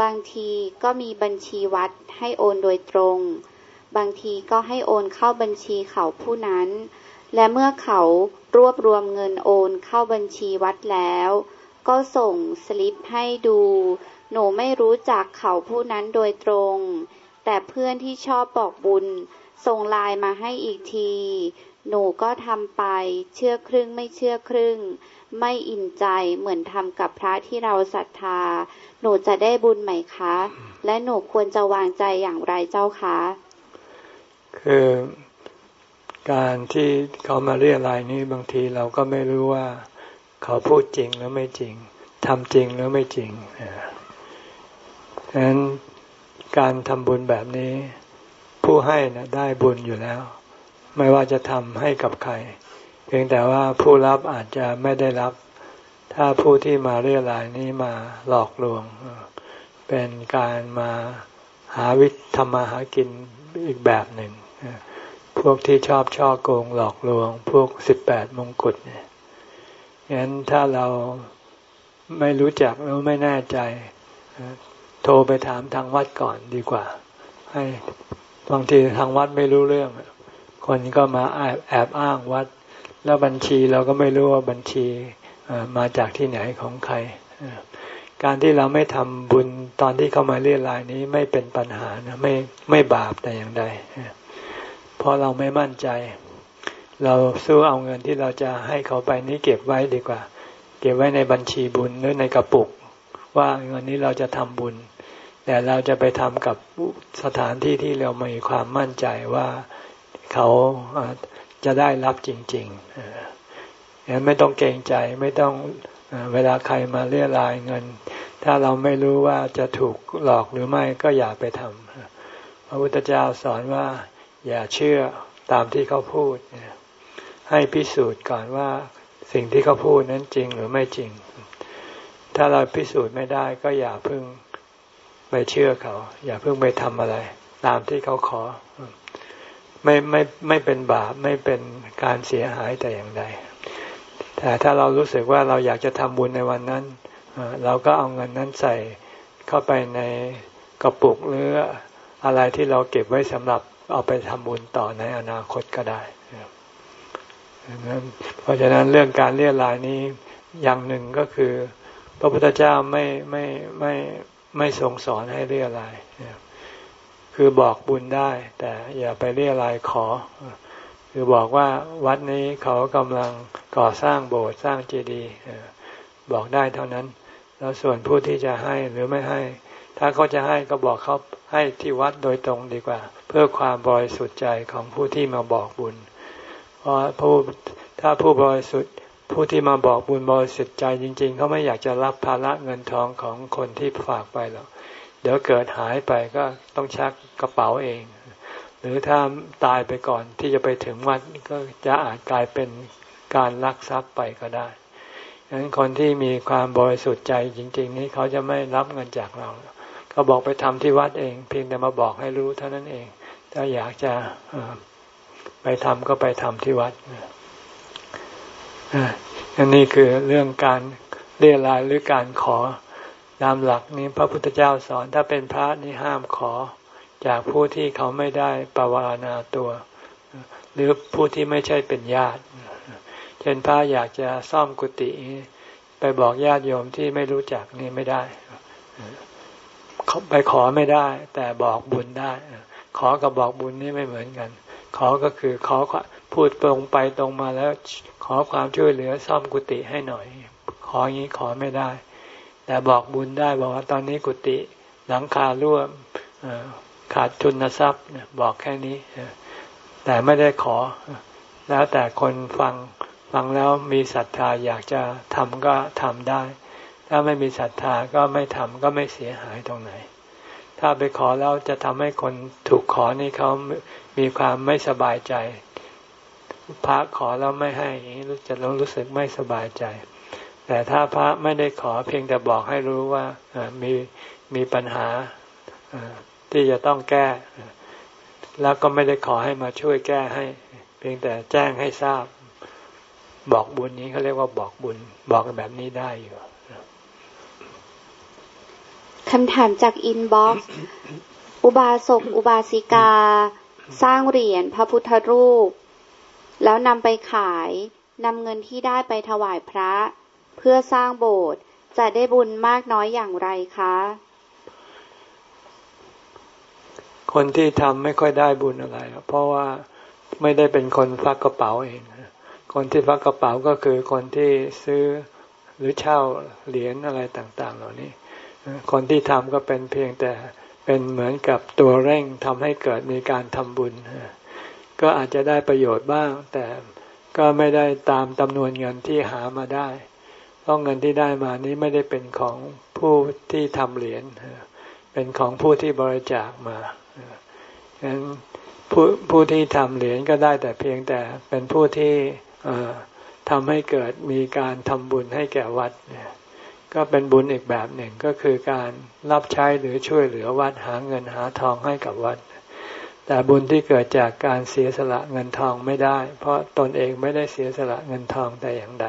Speaker 3: บางทีก็มีบัญชีวัดให้โอนโดยตรง บางทีก็ให้โอนเข้าบัญชีเขาผู้นั้น และเมื่อเขารวบรวมเงินโอนเข้าบัญชีวัดแล้ว ก็ส่งสลิปให้ดู หนูไม่รู้จักเขาผู้นั้นโดยตรง แต่เพื่อนที่ชอบบอกบุญส่งไลน์มาให้อีกที หนูก็ทำไป เชื่อครึ่งไม่เชื่อครึ่ง ไม่อินใจเหมือนทำกับพระที่เราศรัทธา หนูจะได้บุญไหมคะ และหนูควรจะวางใจอย่างไรเจ้าคะ
Speaker 1: คือการที่เขามาเรียรายนี้บางทีเราก็ไม่รู้ว่า เขาพูดจริงหรือไม่จริงทำจริงหรือไม่จริงดังนั้นการทำบุญแบบนี้ ผู้ให้นะได้บุญอยู่แล้ว ไม่ว่าจะทำให้กับใคร เพียงแต่ว่าผู้รับอาจจะไม่ได้รับ ถ้าผู้ที่มาเรียรายนี้มาหลอกลวง เป็นการมาหาวิธรรมาหากินอีกแบบหนึ่ง พวกที่ชอบช่อโกงหลอกลวง พวกสิบแปดมงกุฎเนี่ยงั้นถ้าเราไม่รู้จักแล้วไม่แน่ใจ โทรไปถามทางวัดก่อนดีกว่า ให้บางทีทางวัดไม่รู้เรื่อง คนก็มาแอบแอบอ้างวัด แล้วบัญชีเราก็ไม่รู้ว่าบัญชีมาจากที่ไหนของใคร การที่เราไม่ทำบุญตอนที่เขามาเรียรายนี้ไม่เป็นปัญหานะไม่ไม่บาปแต่อย่างใดเพราะเราไม่มั่นใจ เราสู้อเอาเงินที่เราจะให้เขาไปนี้เก็บไว้ดีกว่า เก็บไว้ในบัญชีบุญหรือในกระปุก ว่าเงินนี้เราจะทำบุญ แต่เราจะไปทำกับสถานที่ที่เรามีความมั่นใจว่า เขาจะได้รับจริงๆงั้นไม่ต้องเกรงใจไม่ต้องเวลาใครมาเรียรายเงิน ถ้าเราไม่รู้ว่าจะถูกหลอกหรือไม่ก็อย่าไปทำพระพุทธเจ้าสอนว่า อย่าเชื่อตามที่เขาพูด ให้พิสูจน์ก่อนว่าสิ่งที่เขาพูดนั้นจริงหรือไม่จริง ถ้าเราพิสูจน์ไม่ได้ก็อย่าเพิ่งไปเชื่อเขา อย่าเพิ่งไปทำอะไร ตามที่เขาขอ ไม่ไม่ไม่เป็นบาปไม่เป็นการเสียหายแต่อย่างใด แต่ถ้าเรารู้สึกว่าเราอยากจะทำบุญในวันนั้น เราก็เอาเงินนั้นใส่เข้าไปในกระปุกหรืออะไรที่เราเก็บไว้สำหรับเอาไปทำบุญต่อในอนาคตก็ได้ เพราะฉะนั้นเรื่องการเรียรายนี้อย่างหนึ่งก็คือ พระพุทธเจ้าไม่ไม่ไม่ไม่ทรงสอนให้เรียราย คือบอกบุญได้ แต่อย่าไปเรียรายขอ คือบอกว่าวัดนี้เขากำลังก่อสร้างโบสถ์สร้างเจดีย์บอกได้เท่านั้น แล้วส่วนผู้ที่จะให้หรือไม่ให้ ถ้าเขาจะให้ก็บอกเขาให้ที่วัดโดยตรงดีกว่า เพื่อความบริสุทธิ์ใจของผู้ที่มาบอกบุญ เพราะผู้ถ้าผู้บริสุทธิ์ผู้ที่มาบอกบุญบริสุทธิ์ใจจริง ๆ เขาไม่อยากจะรับภาระเงินทองของคนที่ฝากไปหรอก เดี๋ยวเกิดหายไปก็ต้องชักกระเป๋าเอง หรือถ้าตายไปก่อนที่จะไปถึงวัดก็จะอาจกลายเป็นการลักทรัพย์ไปก็ได้ดังนั้นคนที่มีความบริสุทธิ์ใจจริง ๆ นี้เขาจะไม่รับเงินจากเราเขาบอกไปทำที่วัดเอง เพียงแต่มาบอกให้รู้เท่านั้นเอง ถ้าอยากจะไปทำก็ไปทำที่วัดอันนี้คือเรื่องการเรียรายหรือการขอ ตามหลักนี้พระพุทธเจ้าสอนถ้าเป็นพระนี่ห้ามขอ จากผู้ที่เขาไม่ได้ปวารณาตัว หรือผู้ที่ไม่ใช่เป็นญาติ เช่นพระอยากจะซ่อมกุฏิไปบอกญาติโยมที่ไม่รู้จักนี่ไม่ได้ไปขอไม่ได้ แต่บอกบุญได้ ขอกับบอกบุญนี่ไม่เหมือนกัน ขอก็คือขอพูดตรงไปตรงมาแล้วขอความช่วยเหลือซ่อมกุฏิให้หน่อย ขออย่างนี้ขอไม่ได้ แต่บอกบุญได้บอกว่าตอนนี้กุฏิหลังคาร่วมขาดทุนทรัพย์บอกแค่นี้ แต่ไม่ได้ขอ แล้วแต่คนฟังฟังแล้วมีศรัทธาอยากจะทำก็ทำได้ ถ้าไม่มีศรัทธาก็ไม่ทำก็ไม่เสียหายตรงไหน ถ้าไปขอแล้วจะทำให้คนถูกขอนี่เขามีความไม่สบายใจ พระขอแล้วไม่ให้อย่างนี้จะต้องรู้สึกไม่สบายใจ แต่ถ้าพระไม่ได้ขอเพียงแต่บอกให้รู้ว่ามีมีปัญหาที่จะต้องแก้ แล้วก็ไม่ได้ขอให้มาช่วยแก้ให้ เพียงแต่แจ้งให้ทราบ บอกบุญนี้เขาเรียกว่าบอกบุญ บอกแบบนี้ได้อยู่
Speaker 3: คำถามจาก inbox อุบาสกอุบาสิกา สร้างเหรียญพระพุทธรูป แล้วนำไปขายนำเงินที่ได้ไปถวายพระ พื่อสร้างโบสถ์จะได้บุญมากน้อยอย่างไรคะ
Speaker 1: คนที่ทำไม่ค่อยได้บุญอะไร เพราะว่าไม่ได้เป็นคนฟักกระเป๋าเอง คนที่ฟักกระเป๋าก็คือคนที่ซื้อหรือเช่าเหรียญอะไรต่าง ๆ เหล่านี้ คนที่ทำก็เป็นเพียงแต่เป็นเหมือนกับตัวเร่งทำให้เกิดมีการทำบุญ ก็อาจจะได้ประโยชน์บ้าง แต่ก็ไม่ได้ตามจำนวนเงินที่หามาได้ เพราะเงินที่ได้มานี้ไม่ได้เป็นของผู้ที่ทำเหรียญเป็นของผู้ที่บริจาคมาฉะนั้นผู้ผู้ที่ทำเหรียญก็ได้แต่เพียงแต่เป็นผู้ที่ทำให้เกิดมีการทำบุญให้แก่วัดก็เป็นบุญอีกแบบหนึ่งก็คือการรับใช้หรือช่วยเหลือวัดหาเงินหาทองให้กับวัด แต่บุญที่เกิดจากการเสียสละเงินทองไม่ได้ เพราะตนเองไม่ได้เสียสละเงินทองแต่อย่างใด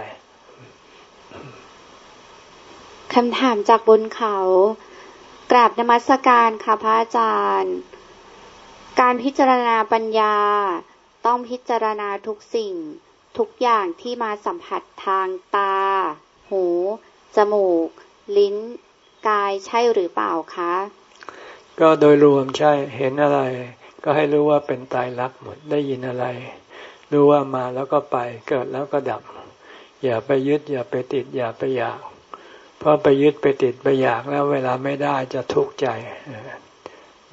Speaker 3: คำถามจากบนเขา กราบนมัสการค่ะพระอาจารย์ การพิจารณาปัญญา ต้องพิจารณาทุกสิ่ง ทุกอย่างที่มาสัมผัสทางตา หู จมูก ลิ้น กายใช่หรือเปล่าคะ
Speaker 1: ก็โดยรวมใช่ เห็นอะไร ก็ให้รู้ว่าเป็นตายรักหมด ได้ยินอะไร รู้ว่ามาแล้วก็ไป เกิดแล้วก็ดับ อย่าไปยึดอย่าไปติดอย่าไปอยาก เพราะไปยึดไปติดไปอยากแล้วเวลาไม่ได้จะทุกข์ใจ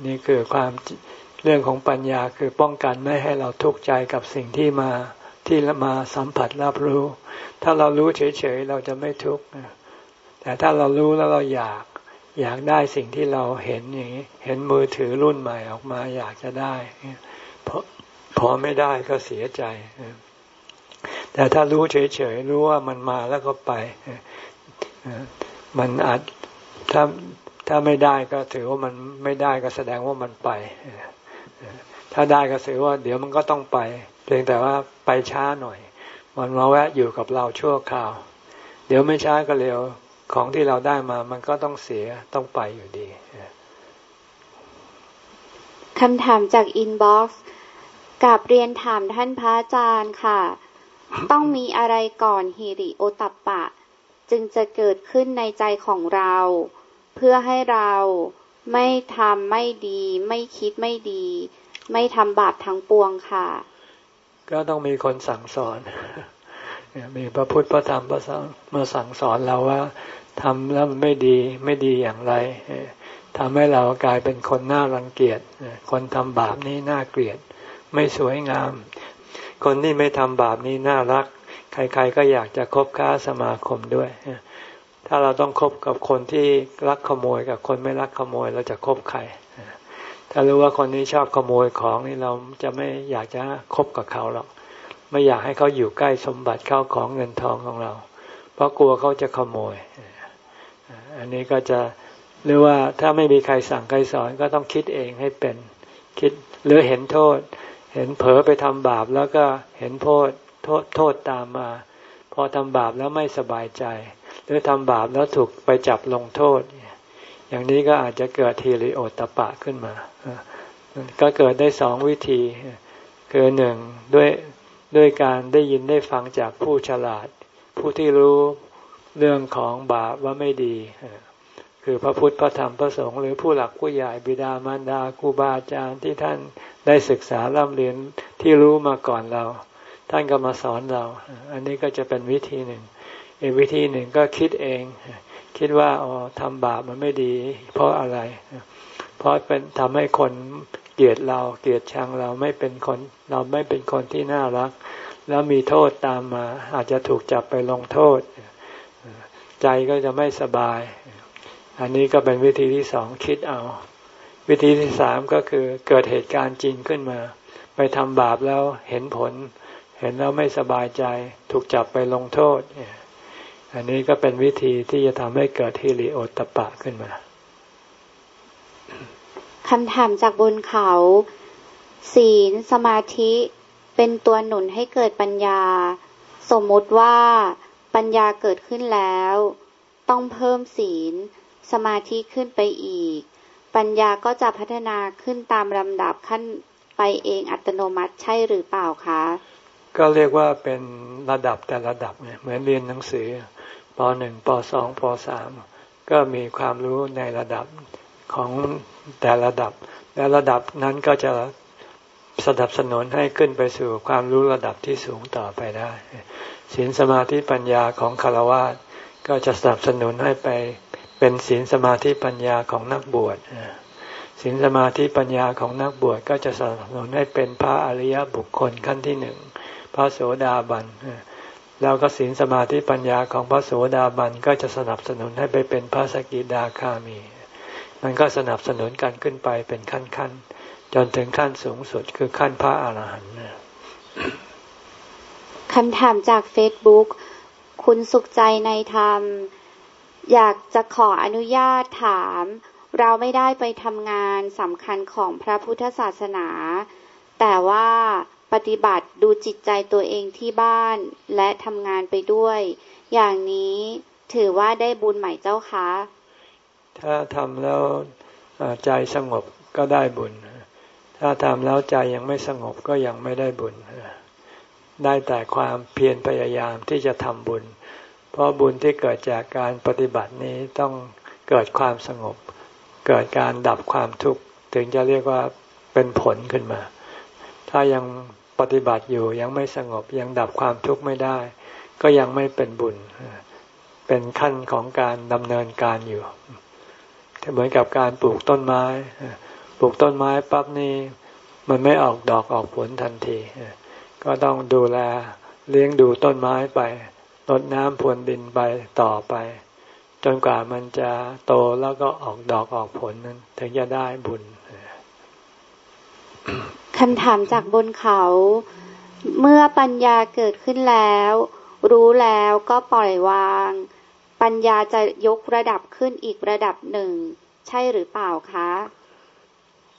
Speaker 1: นี่คือความเรื่องของปัญญาคือป้องกันไม่ให้เราทุกข์ใจกับสิ่งที่มาที่มาสัมผัสรับรู้ ถ้าเรารู้เฉยๆเราจะไม่ทุกข์แต่ถ้าเรารู้แล้วเราอยากอยากได้สิ่งที่เราเห็นอย่างนี้เห็นมือถือรุ่นใหม่ออกมาอยากจะได้พอพอไม่ได้ก็เสียใจ แต่ถ้ารู้เฉยๆรู้ว่ามันมาแล้วก็ไป มันอาจถ้าถ้าไม่ได้ก็ถือว่ามันไม่ได้ก็แสดงว่ามันไป ถ้าได้ก็ถือว่า เดี๋ยวมันก็ต้องไป เพียงแต่ว่าไปช้าหน่อย มันมาแวะอยู่กับเราชั่วคราว เดี๋ยวไม่ช้าก็เร็วของที่เราได้มามันก็ต้องเสียต้องไปอยู่ดี
Speaker 3: คำถามจาก inbox กราบเรียนถามท่านพระอาจารย์ค่ะ ต้องมีอะไรก่อนหิริโอตตัปปะ จึงจะเกิดขึ้นในใจของเรา เพื่อให้เราไม่ทำไม่ดี ไม่คิดไม่ดี ไม่ทำบาปทั้งปวงค่ะ
Speaker 1: ก็ต้องมีคนสั่งสอนมีพระพุทธพระธรรมพระสงฆ์มาสั่งสอนเราว่าทำแล้วมันไม่ดีไม่ดีอย่างไรทำให้เรากลายเป็นคนน่ารังเกียจคนทำบาปนี้น่าเกลียด ไม่สวยงาม คนที่ไม่ทำบาปนี้น่ารัก ใคร ๆ ก็อยากจะคบค้าสมาคมด้วย ถ้าเราต้องคบกับคนที่รักขโมยกับคนไม่รักขโมยเราจะคบใคร ถ้ารู้ว่าคนนี้ชอบขโมยของนี่เราจะไม่อยากจะคบกับเขาหรอก ไม่อยากให้เขาอยู่ใกล้สมบัติเข้าของเงินทองของเรา เพราะกลัวเขาจะขโมย อันนี้ก็จะหรือว่าถ้าไม่มีใครสั่งใครสอนก็ต้องคิดเองให้เป็นคิดหรือเห็นโทษ เห็นเผลอไปทำบาปแล้วก็เห็นโทษโทษโทษตามมา พอทำบาปแล้วไม่สบายใจ หรือทำบาปแล้วถูกไปจับลงโทษ อย่างนี้ก็อาจจะเกิดทีริโอตปะขึ้นมา ก็เกิดได้สองวิธี คือหนึ่งด้วยด้วยการได้ยินได้ฟังจากผู้ฉลาด ผู้ที่รู้เรื่องของบาปว่าไม่ดี คือพระพุทธพระธรรมพระสงฆ์หรือผู้หลักผู้ใหญ่บิดามารดาครูบาอาจารย์ที่ท่านได้ศึกษาร่ำเรียนที่รู้มาก่อนเรา ท่านก็มาสอนเรา อันนี้ก็จะเป็นวิธีหนึ่งอีกวิธีหนึ่งก็คิดเอง คิดว่าอ๋อทำบาปมันไม่ดี เพราะอะไร เพราะเป็นทำให้คนเกลียดเราเกลียดชังเราไม่เป็นคน เราไม่เป็นคนที่น่ารัก แล้วมีโทษตามมา อาจจะถูกจับไปลงโทษ ใจก็จะไม่สบาย อันนี้ก็เป็นวิธีที่สองคิดเอา วิธีที่สามก็คือเกิดเหตุการณ์จริงขึ้นมา ไปทำบาปแล้วเห็นผล เห็นแล้วไม่สบายใจ ถูกจับไปลงโทษ อันนี้ก็เป็นวิธีที่จะทำให้เกิดฮิริโอตปะขึ้นมา
Speaker 3: คำถามจากบนเขา ศีลสมาธิเป็นตัวหนุนให้เกิดปัญญา สมมติว่าปัญญาเกิดขึ้นแล้ว ต้องเพิ่มศีล สมาธิขึ้นไปอีก ปัญญาก็จะพัฒนาขึ้นตามลำดับขั้นไปเองอัตโนมัติใช่หรือเปล่าคะ
Speaker 1: ก็เรียกว่าเป็นระดับแต่ระดับเนี่ยเหมือนเรียนหนังสือปหนึ่งปสองปสามก็มีความรู้ในระดับของแต่ระดับ และระดับนั้นก็จะสนับสนุนให้ขึ้นไปสู่ความรู้ระดับที่สูงต่อไปได้ศีลสมาธิปัญญาของคารวะก็จะสนับสนุนให้ไป เป็นศีลสมาธิปัญญาของนักบวชศีลสมาธิปัญญาของนักบวชก็จะสนับสนุนให้เป็นพระอริยบุคคลขั้นที่หนึ่งพระโสดาบันแล้วก็ศีลสมาธิปัญญาของพระโสดาบันก็จะสนับสนุนให้ไปเป็นพระสกิดาคามี มันก็สนับสนุนกันขึ้นไปเป็นขั้นๆจนถึงขั้นสูงสุดคือขั้นพระอาหารหันต์
Speaker 3: คำถามจากเฟซบุ๊กคุณสุขใจในธรรม อยากจะขออนุญาตถาม เราไม่ได้ไปทำงานสำคัญของพระพุทธศาสนา แต่ว่าปฏิบัติดูจิตใจตัวเองที่บ้านและทำงานไปด้วย อย่างนี้ถือว่าได้บุญใหม่เจ้าคะ
Speaker 1: ถ้าทำแล้วใจสงบก็ได้บุญ ถ้าทำแล้วใจยังไม่สงบก็ยังไม่ได้บุญ ได้แต่ความเพียรพยายามที่จะทำบุญ เพราะบุญที่เกิดจากการปฏิบัตินี้ต้องเกิดความสงบ เกิดการดับความทุกข์ถึงจะเรียกว่าเป็นผลขึ้นมา ถ้ายังปฏิบัติอยู่ยังไม่สงบยังดับความทุกข์ไม่ได้ ก็ยังไม่เป็นบุญ เป็นขั้นของการดำเนินการอยู่เหมือนกับการปลูกต้นไม้ ปลูกต้นไม้ปั๊บนี่มันไม่ออกดอกออกผลทันที ก็ต้องดูแลเลี้ยงดูต้นไม้ไป รดน้ำพรวนดินไปต่อไป จนกว่ามันจะโตแล้วก็ออกดอกออกผลนั้น ถึงจะได้บุญ
Speaker 3: คำถามจากบนเขา เมื่อปัญญาเกิดขึ้นแล้ว รู้แล้วก็ปล่อยวาง ปัญญาจะยกระดับขึ้นอีกระดับหนึ่ง ใช่หรือเปล่าคะ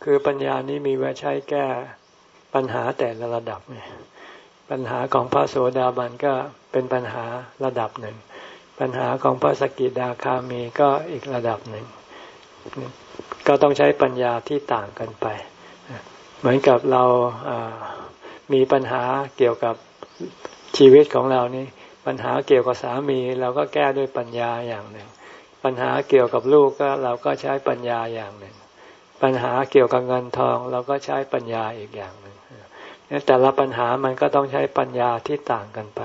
Speaker 1: คือปัญญานี้มีไว้ใช้แก้ปัญหาแต่ละระดับไง ปัญหาของพระโสดาบันก็เป็นปัญหาระดับหนึ่ง ปัญหาของพระสกิดาคามีก็อีกระดับหนึ่ง ก็ต้องใช้ปัญญาที่ต่างกันไป เหมือนกับเรามีปัญหาเกี่ยวกับชีวิตของเรานี่ปัญหาเกี่ยวกับสามีเราก็แก้ด้วยปัญญาอย่างหนึ่ง ปัญหาเกี่ยวกับลูกก็เราก็ใช้ปัญญาอย่างหนึ่ง ปัญหาเกี่ยวกับเงินทอง เราก็ใช้ปัญญาอีกอย่างหนึ่ง แต่ละปัญหามันก็ต้องใช้ปัญญาที่ต่างกันไป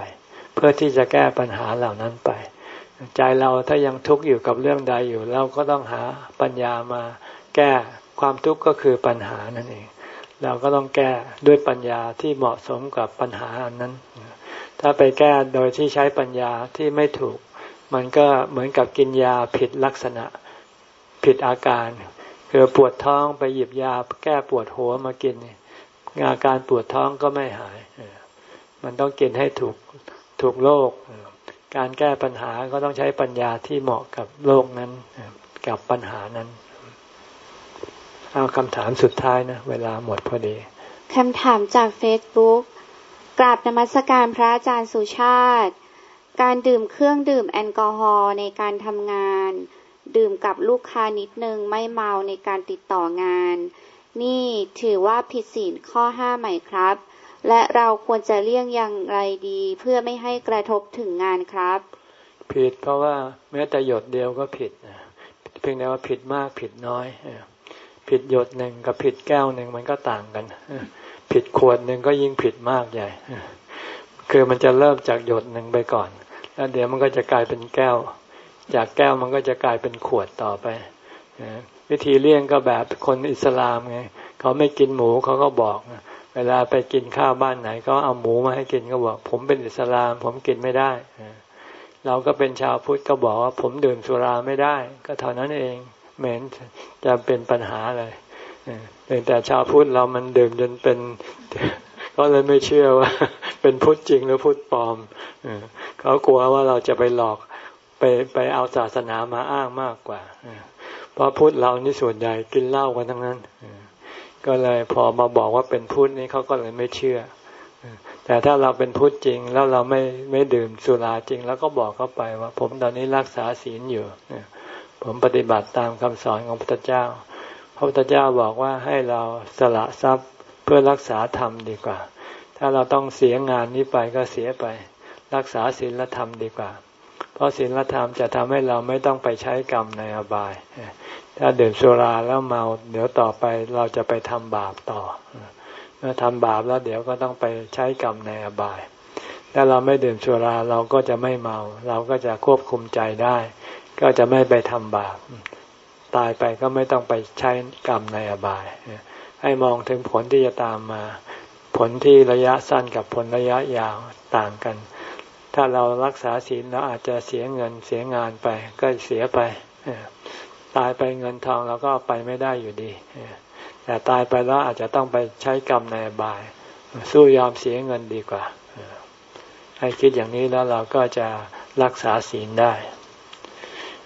Speaker 1: เพื่อที่จะแก้ปัญหาเหล่านั้นไป ใจเราถ้ายังทุกข์อยู่กับเรื่องใดอยู่ เราก็ต้องหาปัญญามาแก้ความทุกข์ก็คือปัญหานั่นเอง เราก็ต้องแก้ด้วยปัญญาที่เหมาะสมกับปัญหาอันนั้น ถ้าไปแก้โดยที่ใช้ปัญญาที่ไม่ถูก มันก็เหมือนกับกินยาผิดลักษณะผิดอาการ คือปวดท้องไปหยิบยาแก้ปวดหัวมากิน อาการปวดท้องก็ไม่หาย มันต้องกินให้ถูกถูกโรค การแก้ปัญหาก็ต้องใช้ปัญญาที่เหมาะกับโรคนั้น กับปัญหานั้น เอาคำถามสุดท้ายนะ เวลาหมดพอดี
Speaker 3: คำถามจากเฟซบุ๊กกราบนมัสการพระอาจารย์สุชาติ การดื่มเครื่องดื่มแอลกอฮอล์ในการทำงาน ดื่มกับลูกค้านิดนึงไม่เมาในการติดต่องาน นี่ถือว่าผิดศีลข้อห้าไหมครับ และเราควรจะเลี่ยงอย่างไรดีเพื่อไม่ให้กระทบถึงงานครับ
Speaker 1: ผิดเพราะว่าแม้แต่หยดเดียวก็ผิดเพียงแต่ว่าผิดมากผิดน้อยผิดหยดหนึ่งกับผิดแก้วหนึ่งมันก็ต่างกัน ผิดขวดหนึ่งก็ยิ่งผิดมากใหญ่คือมันจะเริ่มจากหยดหนึ่งไปก่อน แล้วเดี๋ยวมันก็จะกลายเป็นแก้ว จากแก้วมันก็จะกลายเป็นขวดต่อไป วิธีเลี่ยงก็แบบคนอิสลามไงเขาไม่กินหมูเขาก็บอกเวลาไปกินข้าวบ้านไหนเขาเอาหมูมาให้กินก็บอก ผมเป็นอิสลาม ผมกินไม่ได้เราก็เป็นชาวพุทธก็บอกว่า ผมดื่มสุราไม่ได้ ก็เท่านั้นเองเหม็นจะเป็นปัญหาเลยแต่ชาวพุทธเรามันดื่มจนเป็นก็เลยไม่เชื่อว่า เป็นพุทธจริงหรือพุทธปลอมเขากลัวว่าเราจะไปหลอกไปไปเอาศาสนามาอ้างมากกว่า เพราะพุทธเรานี่ส่วนใหญ่กินเหล้ากันทั้งนั้น ก็เลยพอมาบอกว่าเป็นพุทธนี่เขาก็เลยไม่เชื่อ แต่ถ้าเราเป็นพุทธจริงแล้วเราไม่ไม่ดื่มสุราจริง แล้วก็บอกเขาไปว่า ผมตอนนี้รักษาศีลอยู่ ผมปฏิบัติตามคำสอนของพระพุทธเจ้า พระพุทธเจ้าบอกว่าให้เราสละทรัพย์เพื่อรักษาธรรมดีกว่า ถ้าเราต้องเสียงานนี้ไปก็เสียไป รักษาศีลและธรรมดีกว่า เพราะศีลธรรมจะทำให้เราไม่ต้องไปใช้กรรมในอบาย ถ้าดื่มสุราแล้วเมา เดี๋ยวต่อไปเราจะไปทำบาปต่อ เมื่อทำบาปแล้วเดี๋ยวก็ต้องไปใช้กรรมในอบาย ถ้าเราไม่ดื่มสุราเราก็จะไม่เมา เราก็จะควบคุมใจได้ ก็จะไม่ไปทำบาป ตายไปก็ไม่ต้องไปใช้กรรมในอบาย ให้มองถึงผลที่จะตามมา ผลที่ระยะสั้นกับผลระยะยาวต่างกัน ถ้าเรารักษาศีลเราอาจจะเสียเงินเสียงานไป ก็เสียไปตายไปเงินทองเราก็ไปไม่ได้อยู่ดีแต่ตายไปแล้วอาจจะต้องไปใช้กรรมในบาย สู้ยอมเสียเงินดีกว่าให้คิดอย่างนี้แล้วเราก็จะรักษาศีลได้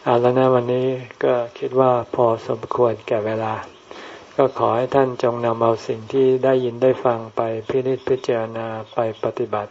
Speaker 1: เอาแล้วนะวันนี้ก็คิดว่าพอสมควรแก่เวลา ก็ขอให้ท่านจงนำเอาสิ่งที่ได้ยินได้ฟังไปพินิจพิจารณาไปปฏิบัติ